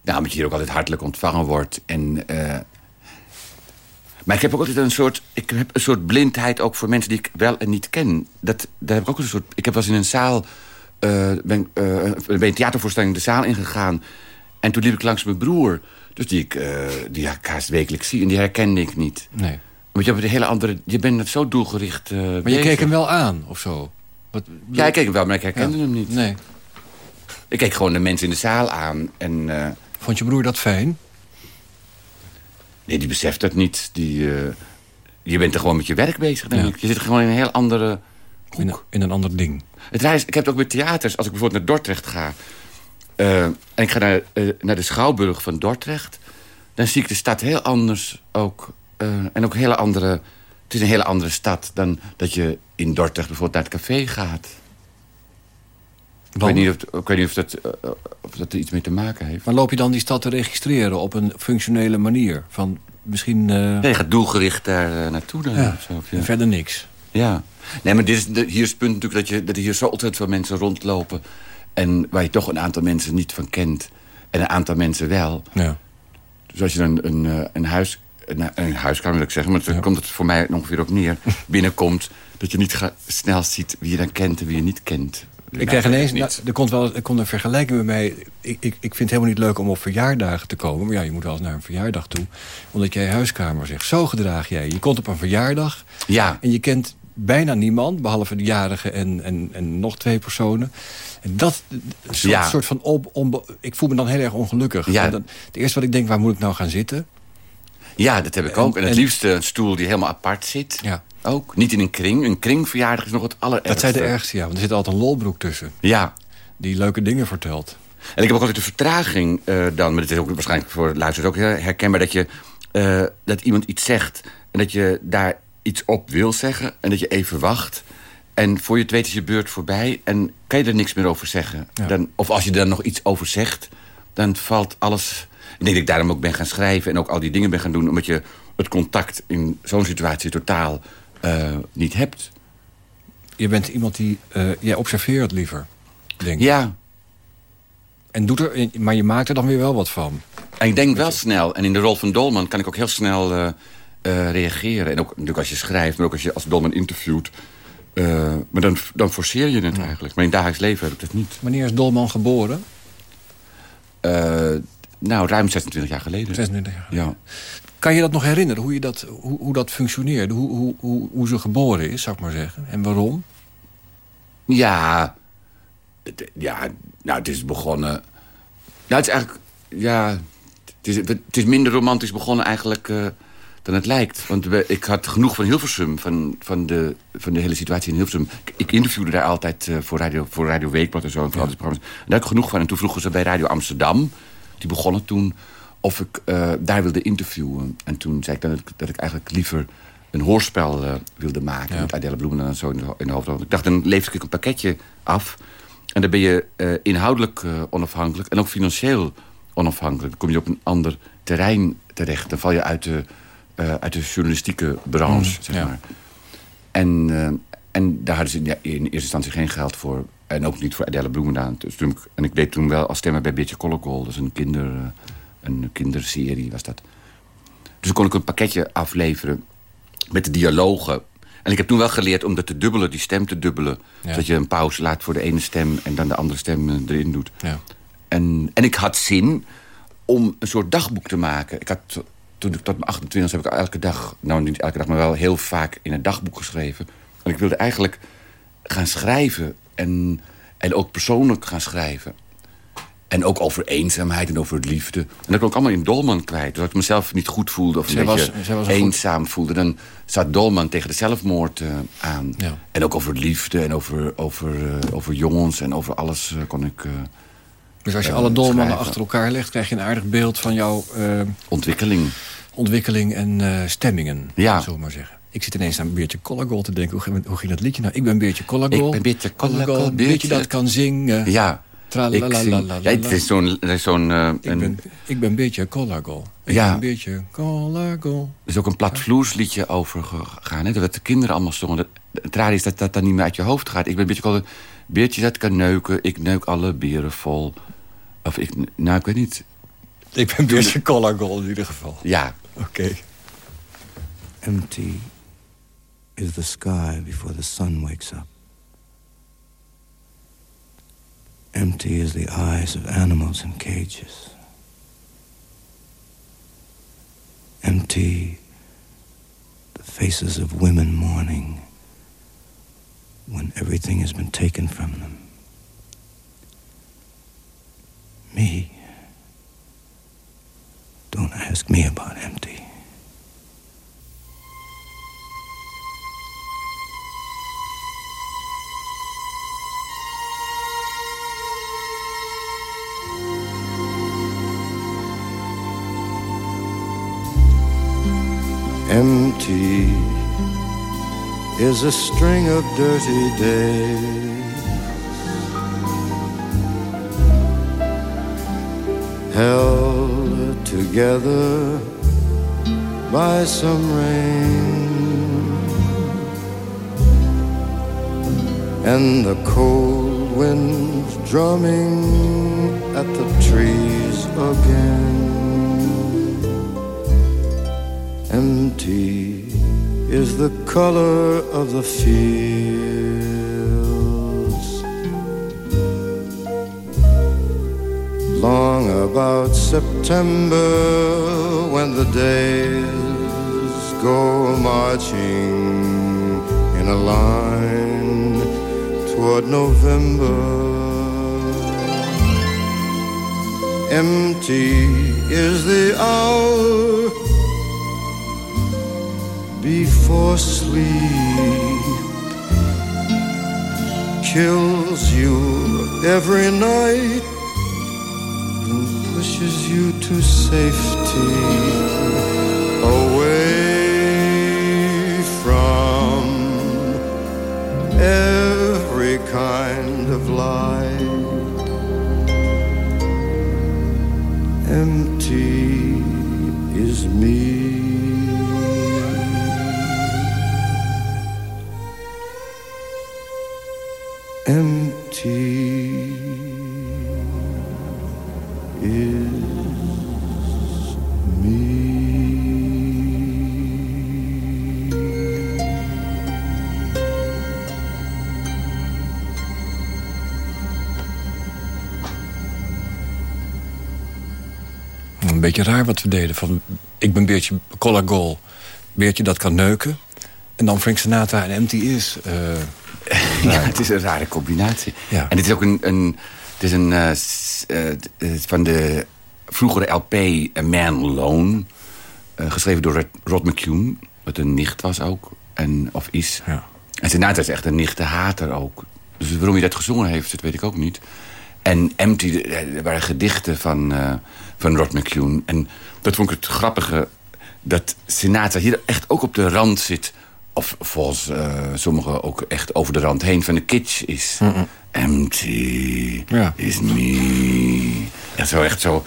[SPEAKER 4] Nou, omdat je hier ook altijd hartelijk ontvangen wordt. En maar ik heb ook altijd een soort, ik heb een soort blindheid ook voor mensen die ik wel en niet ken. Dat, daar heb ik ook een soort. Ik heb wel eens in een zaal. Uh, ben, uh, bij een theatervoorstelling de zaal ingegaan. En toen liep ik langs mijn broer. Dus die ik, die ik haast wekelijks zie. En die herkende ik niet.
[SPEAKER 5] Nee.
[SPEAKER 4] Want je hebt een hele andere. Je bent zo doelgericht.
[SPEAKER 5] maar je keek hem wel aan of zo?
[SPEAKER 4] Wat, ja, ik keek hem wel, maar ik herkende hem niet.
[SPEAKER 5] Nee.
[SPEAKER 4] Ik keek gewoon de mensen in de zaal aan. En,
[SPEAKER 5] Vond je broer dat fijn?
[SPEAKER 4] Nee, die beseft dat niet. Die, uh, je bent er gewoon met je werk bezig, denk ik. Je zit gewoon in een heel andere
[SPEAKER 5] In een, in een ander ding.
[SPEAKER 4] Het reis, ik heb het ook met theaters. Als ik bijvoorbeeld naar Dordrecht ga... Uh, en ik ga naar, uh, naar de Schouwburg van Dordrecht... dan zie ik de stad heel anders ook. en ook hele andere... Het is een hele andere stad dan dat je in Dordrecht bijvoorbeeld naar het café gaat. Ik weet, niet of, ik weet niet of dat, uh, of dat er iets mee te maken heeft.
[SPEAKER 5] Maar loop je dan die stad te registreren op een functionele manier? Van misschien... Uh...
[SPEAKER 4] Nee, je gaat doelgericht daar uh, naartoe dan. Ja. Zo,
[SPEAKER 5] ja. En verder niks.
[SPEAKER 4] Ja. Nee, maar dit is, hier is het punt natuurlijk dat, je, dat er hier zo ontzettend veel mensen rondlopen... en waar je toch een aantal mensen niet van kent. En een aantal mensen wel.
[SPEAKER 5] Ja.
[SPEAKER 4] Dus als je dan een, een, een huis... Een, een huiskamer wil ik zeggen, maar dan komt het voor mij ongeveer op neer... binnenkomt, dat je niet snel ziet wie je dan kent en wie je niet kent.
[SPEAKER 5] Ik krijg ineens, nou, er, komt wel, er komt een vergelijking bij mij. Ik, ik, ik vind het helemaal niet leuk om op verjaardagen te komen. Maar ja, je moet wel eens naar een verjaardag toe. Omdat jij huiskamer zegt, zo gedraag jij. Je komt op een verjaardag.
[SPEAKER 4] Ja.
[SPEAKER 5] En je kent bijna niemand, behalve de jarige en, en, en nog twee personen. En dat soort, ja. soort van... Op, ik voel me dan heel erg ongelukkig.
[SPEAKER 4] Ja.
[SPEAKER 5] Dan, het eerste wat ik denk, waar moet ik nou gaan zitten?
[SPEAKER 4] Ja, dat heb ik ook. En het liefste een stoel die helemaal apart zit.
[SPEAKER 5] Ja.
[SPEAKER 4] Ook. Niet in een kring. Een kringverjaardag is nog het allerergste.
[SPEAKER 5] Dat zijn de ergste, ja. Want er zit altijd een lolbroek tussen.
[SPEAKER 4] Ja.
[SPEAKER 5] Die leuke dingen vertelt.
[SPEAKER 4] En ik heb ook altijd de vertraging uh, dan... maar dit is ook waarschijnlijk voor luisteraars ook herkenbaar... dat, je, uh, dat iemand iets zegt en dat je daar iets op wil zeggen... en dat je even wacht... En voor je het weet is je beurt voorbij en kan je er niks meer over zeggen.
[SPEAKER 5] Ja.
[SPEAKER 4] Dan, of als je er nog iets over zegt, dan valt alles... Ik denk dat ik daarom ook ben gaan schrijven en ook al die dingen ben gaan doen... omdat je het contact in zo'n situatie totaal uh, niet hebt.
[SPEAKER 5] Je bent iemand die... Uh, jij observeert liever, denk ik.
[SPEAKER 4] Ja.
[SPEAKER 5] En doet er, maar je maakt er dan weer wel wat van.
[SPEAKER 4] En ik denk wel snel. En in de rol van Dolman kan ik ook heel snel uh, reageren. En ook natuurlijk als je schrijft, maar ook als je als Dolman interviewt. maar dan, dan forceer je het ja. eigenlijk. Maar in dagelijks leven heb ik dat niet.
[SPEAKER 5] Wanneer is Dolman geboren?
[SPEAKER 4] nou, ruim 26 jaar geleden.
[SPEAKER 5] 26 jaar geleden.
[SPEAKER 4] Ja.
[SPEAKER 5] Kan je dat nog herinneren, hoe, je dat, hoe, hoe dat functioneerde? Hoe, hoe, hoe, hoe ze geboren is, zou ik maar zeggen. En waarom?
[SPEAKER 4] Ja, het, ja nou, het is begonnen... Nou, het is eigenlijk... Ja, het is, het is minder romantisch begonnen eigenlijk uh, dan het lijkt. Want we, ik had genoeg van Hilversum, van, van, de, van de hele situatie in Hilversum. Ik, interviewde daar altijd uh, voor, radio, voor Radio Weekblad en zo. En voor ja. En daar had ik genoeg van. En toen vroegen ze bij Radio Amsterdam... die begonnen toen of ik uh, daar wilde interviewen. En toen zei ik dan dat ik, eigenlijk liever een hoorspel uh, wilde maken... Ja. met Adele Bloemen en zo in de, in de hoofdrol. Ik dacht, dan leef ik een pakketje af... en dan ben je uh, inhoudelijk onafhankelijk... en ook financieel onafhankelijk. Dan kom je op een ander terrein terecht. Dan val je uit de, uit de journalistieke branche, mm, zeg
[SPEAKER 5] ja.
[SPEAKER 4] maar. En, en daar hadden ze in, in eerste instantie geen geld voor... en ook niet voor Adele Bloemen. Dus toen, en ik deed toen wel als stemmer bij Beetje Colocol. Dat is een kinder een kinderserie was dat. Dus kon ik een pakketje afleveren met de dialogen. En ik heb toen wel geleerd om dat te dubbelen, die stem te dubbelen.
[SPEAKER 5] Ja.
[SPEAKER 4] Dat je een pauze laat voor de ene stem en dan de andere stem erin doet.
[SPEAKER 5] Ja.
[SPEAKER 4] En, en ik had zin om een soort dagboek te maken. Ik had, toen ik tot mijn 28 heb ik elke dag, nou niet elke dag, maar wel heel vaak in een dagboek geschreven. En ik wilde eigenlijk gaan schrijven en, en ook persoonlijk gaan schrijven. En ook over eenzaamheid en over liefde. En dat kon ik allemaal in Dolman kwijt. Dat ik mezelf niet goed voelde of een
[SPEAKER 5] Zij
[SPEAKER 4] beetje
[SPEAKER 5] was- zij was een
[SPEAKER 4] eenzaam voelde. Dan zat Dolman tegen de zelfmoord eh, aan.
[SPEAKER 5] Ja.
[SPEAKER 4] En ook over liefde en over, over, eh, over jongens en over alles eh, kon ik...
[SPEAKER 5] Dus als je alle dolmannen
[SPEAKER 4] schrijven.
[SPEAKER 5] achter elkaar legt... krijg je een aardig beeld van jouw
[SPEAKER 4] Ontwikkeling.
[SPEAKER 5] ontwikkeling en stemmingen.
[SPEAKER 4] Ja.
[SPEAKER 5] Zo maar zeggen. Ik zit ineens aan een Beertje Collargol te denken. Hoe, ging- hoe ging dat liedje nou? Ik ben Beertje Collargol.
[SPEAKER 4] Ik ben Beertje
[SPEAKER 5] Een beetje
[SPEAKER 4] Beertje-
[SPEAKER 5] dat kan zingen.
[SPEAKER 4] Ja.
[SPEAKER 5] Tralalalala.
[SPEAKER 4] Ja, het is zo'n... is zo'n eh,
[SPEAKER 5] Ik
[SPEAKER 4] een-
[SPEAKER 5] ben, ik ben Beertje Collargol. Ik
[SPEAKER 4] Ja.
[SPEAKER 5] ben Beertje Collargol.
[SPEAKER 4] Er is ook een platvloersliedje over gegaan. Hè? Dat de kinderen allemaal zongen. Dat- Het raar is dat dat dan niet meer uit je hoofd gaat. Ik ben een beetje al beertje dat kan neuken. Ik neuk alle beren vol. Of ik... Nou, ik weet niet.
[SPEAKER 5] Ik ben Beertje Collargol in ieder geval.
[SPEAKER 4] Ja.
[SPEAKER 5] Oké.
[SPEAKER 7] Empty is the sky before the sun wakes up. Empty as the eyes of animals in cages. Empty the faces of women mourning when everything has been taken from them. Me. Don't ask me about empty. Is a string of dirty days held together by some rain and the cold winds drumming at the trees again. Empty is the color of the fields. Long about September when the days go marching in a line toward November. Empty is the hour before sleep. Kills you every night and pushes you to safety
[SPEAKER 5] beetje raar wat we deden. Van, ik ben Beertje Collargol. Beertje dat kan neuken. En dan Frank Sinatra en Empty is. eh,
[SPEAKER 4] ja, het is een rare combinatie.
[SPEAKER 5] Ja.
[SPEAKER 4] En het is ook een... een het is een... eh, eh, van de vroegere LP A Man Alone. eh, geschreven door Rod- McCune. Wat een nicht was ook. En, of is.
[SPEAKER 5] Ja.
[SPEAKER 4] En Sinatra is echt een nichtenhater ook. Dus waarom hij dat gezongen heeft, dat weet ik ook niet. En Empty, er waren gedichten van, van Rod McCune. En dat vond ik het grappige... dat Sinatra hier echt ook op de rand zit... of volgens eh, sommigen ook echt over de rand heen van de kitsch is. Empty
[SPEAKER 5] Ja.
[SPEAKER 4] is me. Ja, zo echt zo...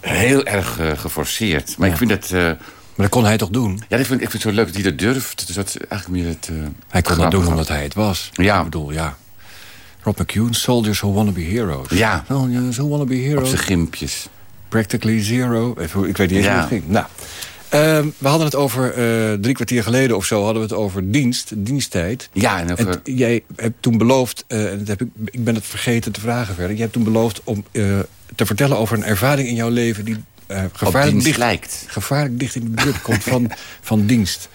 [SPEAKER 4] heel erg eh, geforceerd. Maar ik vind dat... eh,
[SPEAKER 5] maar dat kon hij toch doen?
[SPEAKER 4] ja, ik vind, ik vind het zo leuk dat hij dat durft. Dus dat is eigenlijk meer het...
[SPEAKER 5] Hij kon dat doen omdat hij het was.
[SPEAKER 4] Ja.
[SPEAKER 5] Ik bedoel, ja. Rob McCune, Soldiers Who Wanna Be Heroes.
[SPEAKER 4] Ja.
[SPEAKER 5] Soldiers Who Wanna Be
[SPEAKER 4] Op
[SPEAKER 5] Heroes.
[SPEAKER 4] zijn gimpjes.
[SPEAKER 5] Practically Zero. Even, ik weet niet eens
[SPEAKER 4] Ja.
[SPEAKER 5] hoe het ging. Nou, ehm, we hadden het over, eh, drie kwartier geleden of zo... hadden we het over dienst, diensttijd.
[SPEAKER 4] Ja, en over...
[SPEAKER 5] En jij hebt toen beloofd, eh, en dat heb ik, ik ben het vergeten te vragen verder... je hebt toen beloofd om eh, te vertellen over een ervaring in jouw leven... die gevaarlijk, dicht,
[SPEAKER 4] lijkt.
[SPEAKER 5] gevaarlijk dicht in de buurt komt van, van dienst.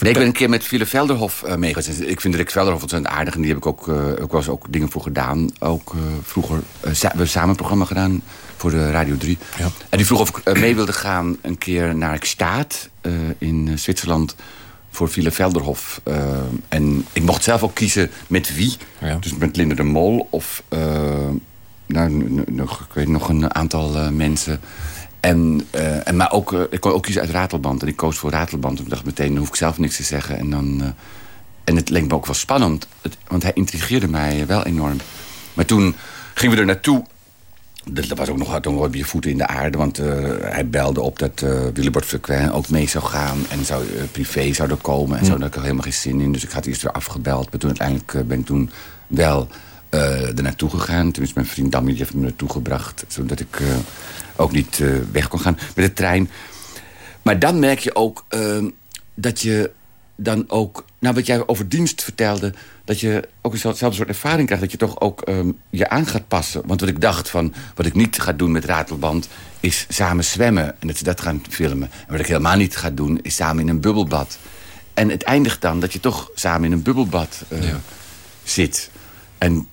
[SPEAKER 4] Nee, ik ben een keer met Philip Velderhof uh. Ik vind Rick Velderhof ontzettend aardig. En die heb ik ook, uh, ook wel eens ook dingen voor gedaan. Ook uh, vroeger. we hebben samen een programma gedaan voor de Radio 3. Ja. En die vroeg of ik mee wilde gaan een keer naar Staat in Zwitserland voor Philip Velderhof. en ik mocht zelf ook kiezen met wie. Ja. Dus met Linde de Mol of nou, nog, ik weet nog een aantal mensen. En, uh, en, maar ook, uh, ik kon ook kiezen uit Ratelband. En ik koos voor Ratelband. En ik dacht meteen, dan hoef ik zelf niks te zeggen. En, dan, uh, en het leek me ook wel spannend. Het, want hij intrigeerde mij wel enorm. Maar toen gingen we er naartoe. Dat was ook nog toen op je voeten in de aarde. Want hij belde op dat uh, Willebord Frequin ook mee zou gaan. En zou, privé zouden komen. En zo, daar had ik helemaal geen zin in. Dus ik had eerst weer afgebeld. Maar toen uiteindelijk ben ik toen wel er naartoe gegaan. Tenminste, mijn vriend Dammy heeft me naartoe gebracht. Zodat ik ook niet uh, weg kon gaan met de trein. Maar dan merk je ook uh, dat je dan ook... Nou, wat jij over dienst vertelde... dat je ook eenzelfde soort ervaring krijgt... dat je toch ook um, je aan gaat passen. Want wat ik dacht van... wat ik niet ga doen met Ratelband... is samen zwemmen en dat ze dat gaan filmen. En wat ik helemaal niet ga doen... is samen in een bubbelbad. En het eindigt dan dat je toch samen in een bubbelbad uh, ja. zit. En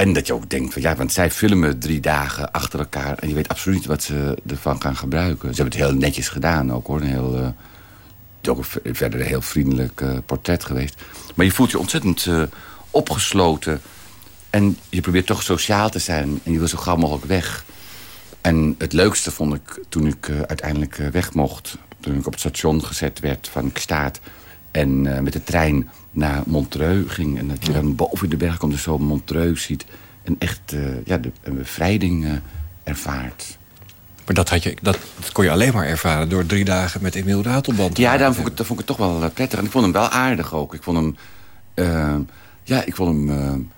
[SPEAKER 4] en dat je ook denkt, van, ja, want zij filmen drie dagen achter elkaar... en je weet absoluut niet wat ze ervan gaan gebruiken. Ze hebben het heel netjes gedaan ook, hoor. Een heel, uh, ook verder een heel vriendelijk uh, portret geweest. Maar je voelt je ontzettend uh, opgesloten. En je probeert toch sociaal te zijn. En je wil zo gauw mogelijk weg. En het leukste vond ik toen ik uiteindelijk weg mocht. Toen ik op het station gezet werd van Kstaat. En met de trein naar Montreux ging. En dat je dan boven de berg komt en zo Montreux ziet. En echt uh, ja, de, een bevrijding uh, ervaart.
[SPEAKER 5] Maar dat, had je, dat, kon je alleen maar ervaren door drie dagen met Emiel Ratelband.
[SPEAKER 4] Ja, daarom vond ik, dat vond ik het toch wel eh, prettig. En ik vond hem wel aardig ook. Ik vond hem, ja, ik vond hem,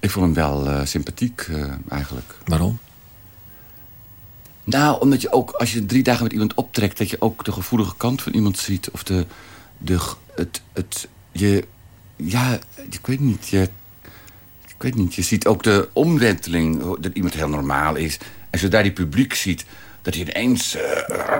[SPEAKER 4] ik vond hem wel sympathiek eigenlijk.
[SPEAKER 5] Waarom?
[SPEAKER 4] Nou, omdat je ook, als je drie dagen met iemand optrekt... dat je ook de gevoelige kant van iemand ziet. Of de, de, het, het, je, ja, ik weet niet. Je, ik weet niet. Je ziet ook de omwenteling. Dat iemand heel normaal is. En zodra die publiek ziet dat hij ineens uh,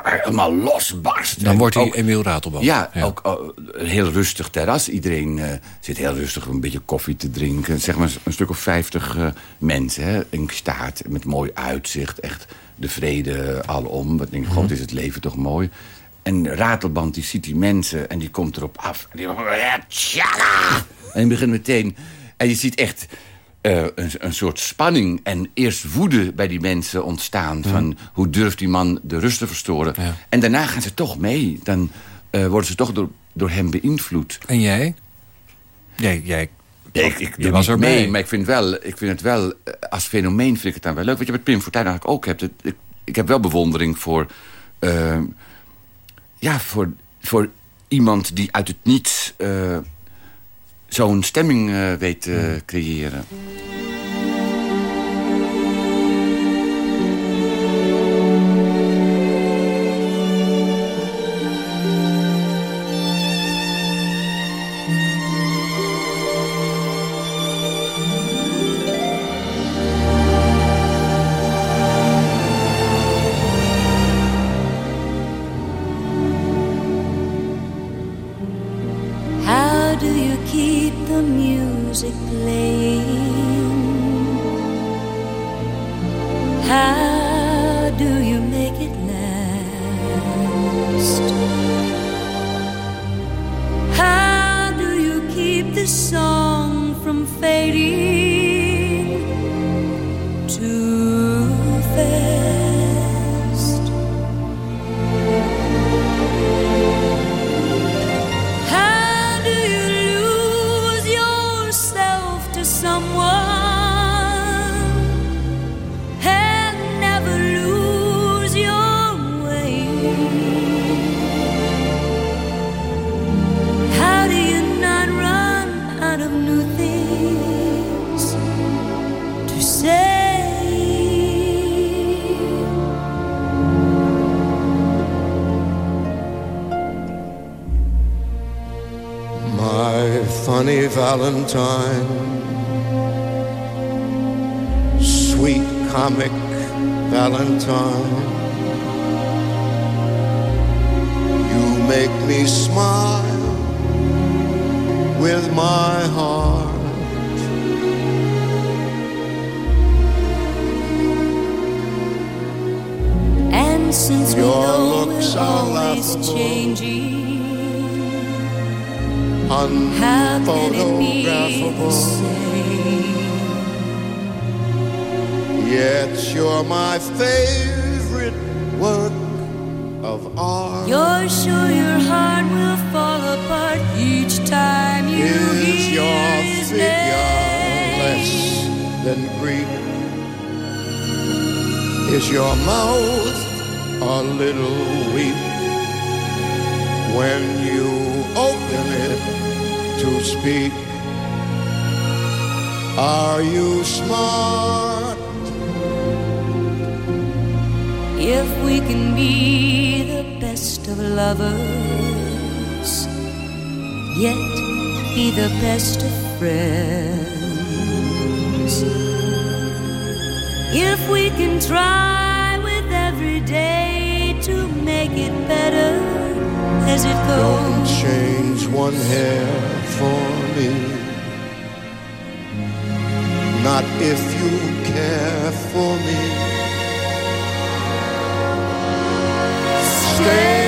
[SPEAKER 4] helemaal losbarst.
[SPEAKER 5] Dan wordt hij ook, Emiel.
[SPEAKER 4] Ja, ook uh, een heel rustig terras. Iedereen uh, zit heel rustig een beetje koffie te drinken. Zeg maar een stuk of vijftig mensen hè, in staat. Met mooi uitzicht. Echt de vrede alom. Wat denk ik, god is het leven toch mooi. En Ratelband die ziet die mensen en die komt erop af. En die! En die begint meteen... En je ziet echt uh, een, een, soort spanning en eerst woede bij die mensen ontstaan. Van hoe durft die man de rust te verstoren. Ja. En daarna gaan ze toch mee. Dan uh, worden ze toch door, door hem beïnvloed.
[SPEAKER 5] En jij? Jij, jij
[SPEAKER 4] ik, ik je was er mee, maar ik vind, wel, ik vind het wel, eh, als fenomeen vind ik het dan wel leuk. Wat je met Pim Fortuyn eigenlijk ook hebt. Ik, ik heb wel bewondering voor... Uh, ja, voor, voor iemand die uit het niets uh, zo'n stemming uh, weet te uh, creëren.
[SPEAKER 7] Valentine,
[SPEAKER 9] sure your heart will fall apart each time you
[SPEAKER 7] Is
[SPEAKER 9] hear
[SPEAKER 7] your
[SPEAKER 9] his
[SPEAKER 7] figure
[SPEAKER 9] name.
[SPEAKER 7] less than Greek? Is your mouth a little weak when you open it to speak? Are you smart?
[SPEAKER 9] If we can be the best of lovers, yet be the best of friends. If we can try with every day to make it better as it goes.
[SPEAKER 7] Don't change one hair for me. Not if you care for me. Stay,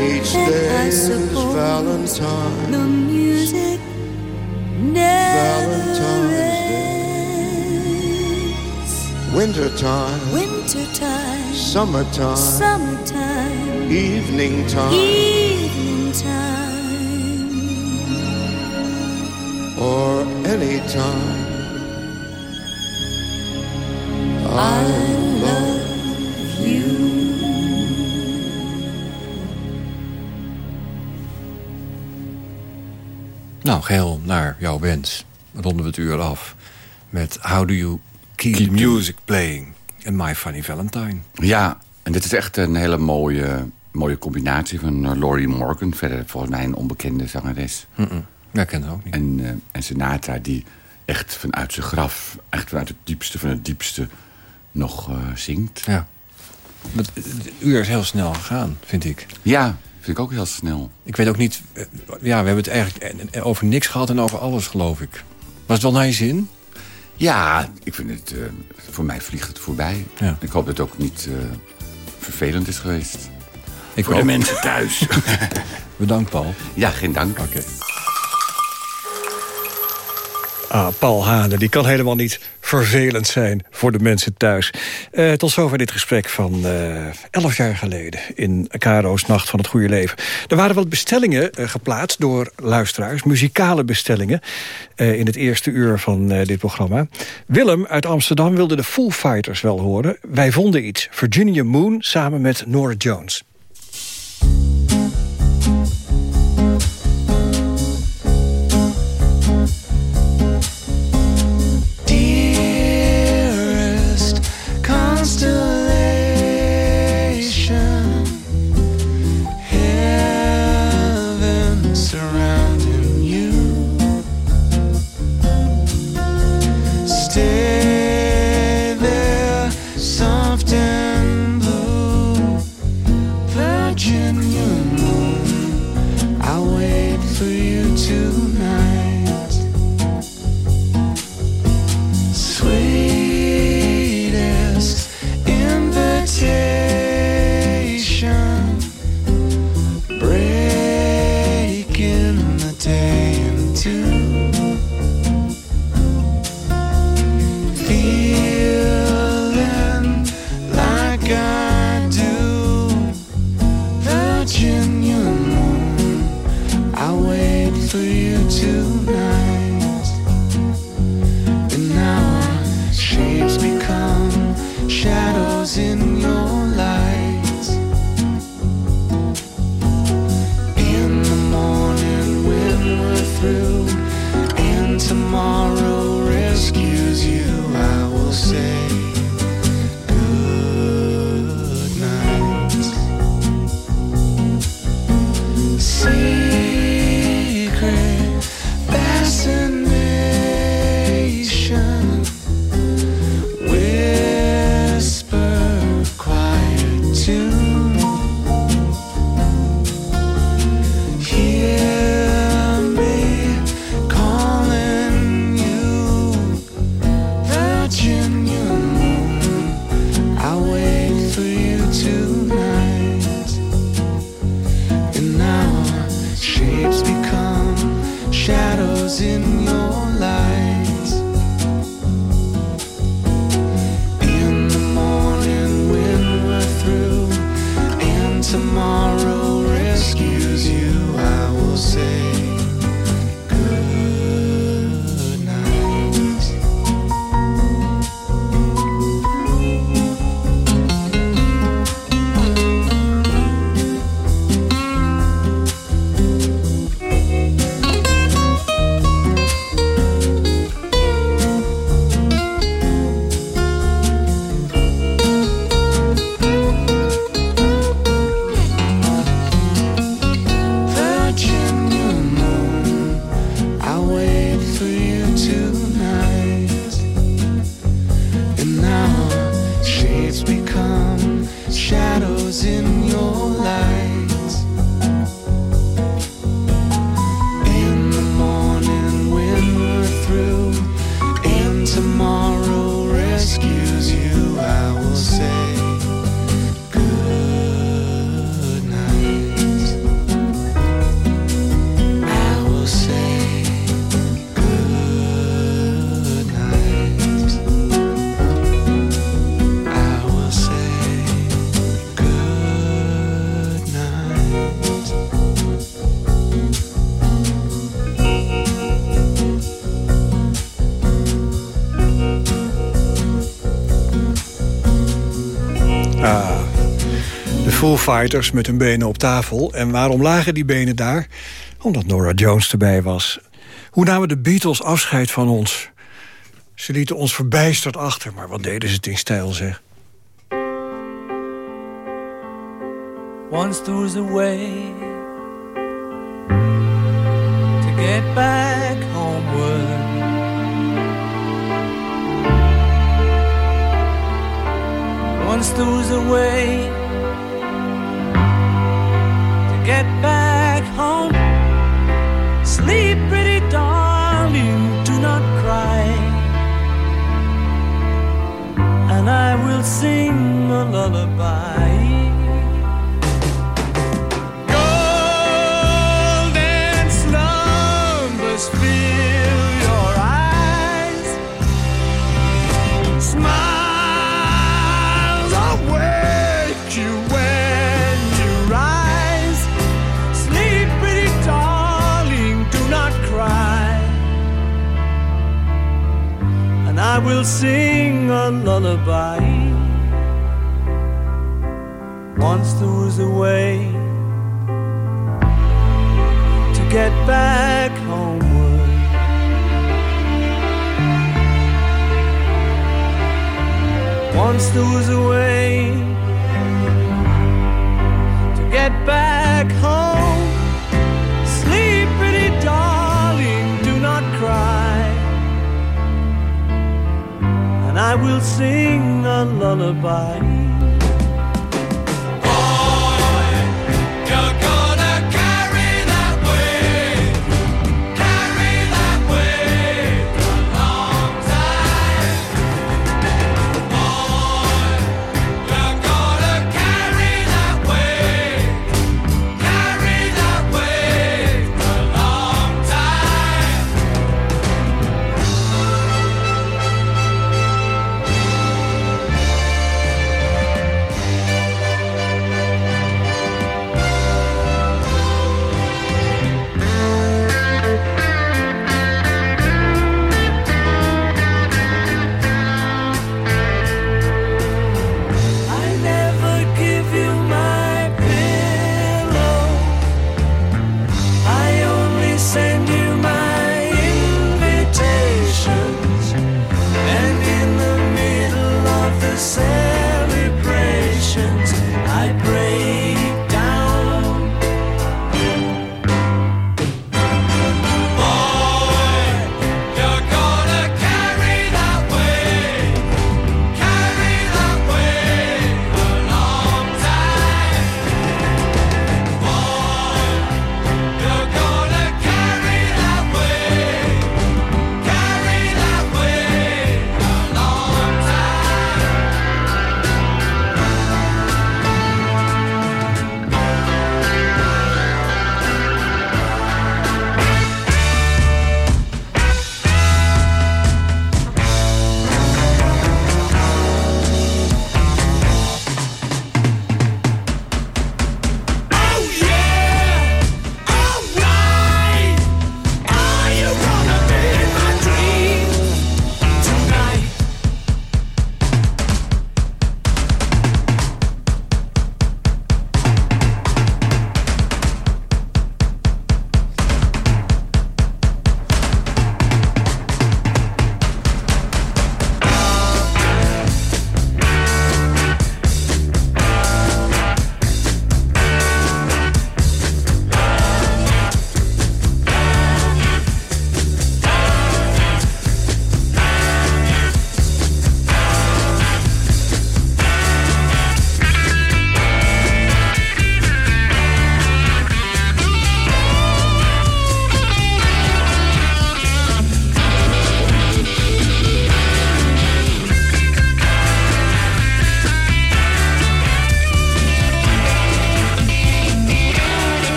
[SPEAKER 7] Each
[SPEAKER 9] then I
[SPEAKER 7] day's
[SPEAKER 9] suppose
[SPEAKER 7] Valentine.
[SPEAKER 9] the music never
[SPEAKER 7] Valentine's. Wintertime,
[SPEAKER 9] Wintertime,
[SPEAKER 7] summertime,
[SPEAKER 9] summertime,
[SPEAKER 7] evening time,
[SPEAKER 9] evening time.
[SPEAKER 7] or any time.
[SPEAKER 9] I
[SPEAKER 5] Nou, geheel naar jouw wens ronden we het uur af. Met How Do You Keep, Music Playing en My Funny Valentine.
[SPEAKER 4] Ja, en dit is echt een hele mooie, mooie combinatie van eh, Laurie Morgan. Verder volgens mij een onbekende zangeres.
[SPEAKER 5] Mm-mm. Ja, ik ken het ook niet.
[SPEAKER 4] En, en Sinatra die echt vanuit zijn graf... echt vanuit het diepste van het diepste nog eh, zingt.
[SPEAKER 5] Ja. Het, het uur is heel snel gegaan, vind ik.
[SPEAKER 4] Ja, vind ik ook heel snel.
[SPEAKER 5] Ik weet ook niet... eh, Ja, we hebben het eigenlijk eh, over niks gehad en over alles, geloof ik. Was het wel naar je zin?
[SPEAKER 4] Ja, ik vind het... eh, voor mij vliegt het voorbij.
[SPEAKER 5] Ja.
[SPEAKER 4] Ik hoop dat het ook niet eh, vervelend is geweest.
[SPEAKER 5] Ik
[SPEAKER 4] voor de mensen thuis.
[SPEAKER 5] Bedankt, Paul.
[SPEAKER 4] ja, geen dank.
[SPEAKER 5] Oké.
[SPEAKER 3] Ah, Paul Hane, die kan helemaal niet vervelend zijn voor de mensen thuis. Eh, tot zover dit gesprek van eh, elf jaar geleden... in Caro's Nacht van het Goede Leven. Er waren wat bestellingen eh, geplaatst door luisteraars. Muzikale bestellingen in het eerste uur van dit programma. Willem uit Amsterdam wilde de Foo Fighters wel horen. Wij vonden iets. Virginia Moon samen met Nora Jones.
[SPEAKER 10] Breaking the day in
[SPEAKER 3] Fighters met hun benen op tafel. En waarom lagen die benen daar? Omdat Nora Jones erbij was. Hoe namen de Beatles afscheid van ons? Ze lieten ons verbijsterd achter, maar wat deden ze in stijl, zeg.
[SPEAKER 11] Once there a way To get back homeward Once there a way get back home. Sleep, pretty darling, do not cry. And I will sing a lullaby.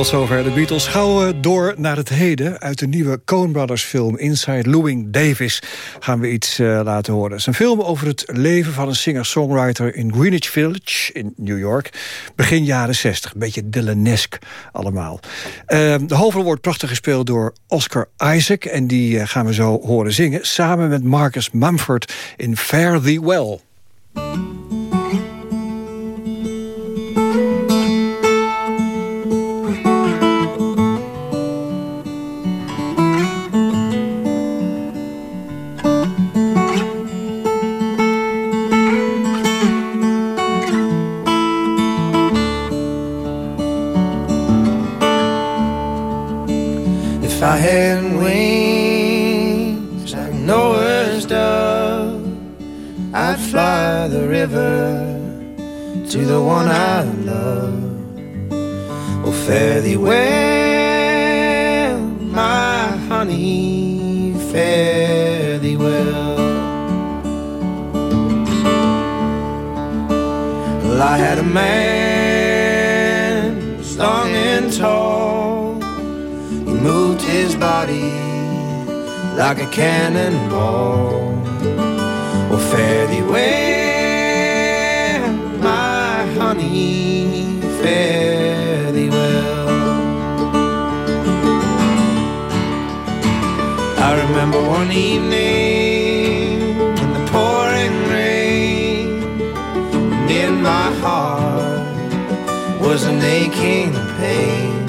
[SPEAKER 3] Tot zover de Beatles. Gauw door naar het heden. Uit de nieuwe Coen Brothers film Inside Louis Davis gaan we iets uh, laten horen. Het is een film over het leven van een singer-songwriter in Greenwich Village in New York. Begin jaren 60, een beetje Dylanesk allemaal. Uh, de hoofdrol wordt prachtig gespeeld door Oscar Isaac... en die uh, gaan we zo horen zingen... samen met Marcus Mumford in Fare Thee Well.
[SPEAKER 12] To the one I love. Oh, fare thee well, my honey, fare thee well. Well, I had a man, strong and tall. He moved his body like a cannonball. Oh, fare thee well, remember one evening in the pouring rain, and in my heart was an aching pain.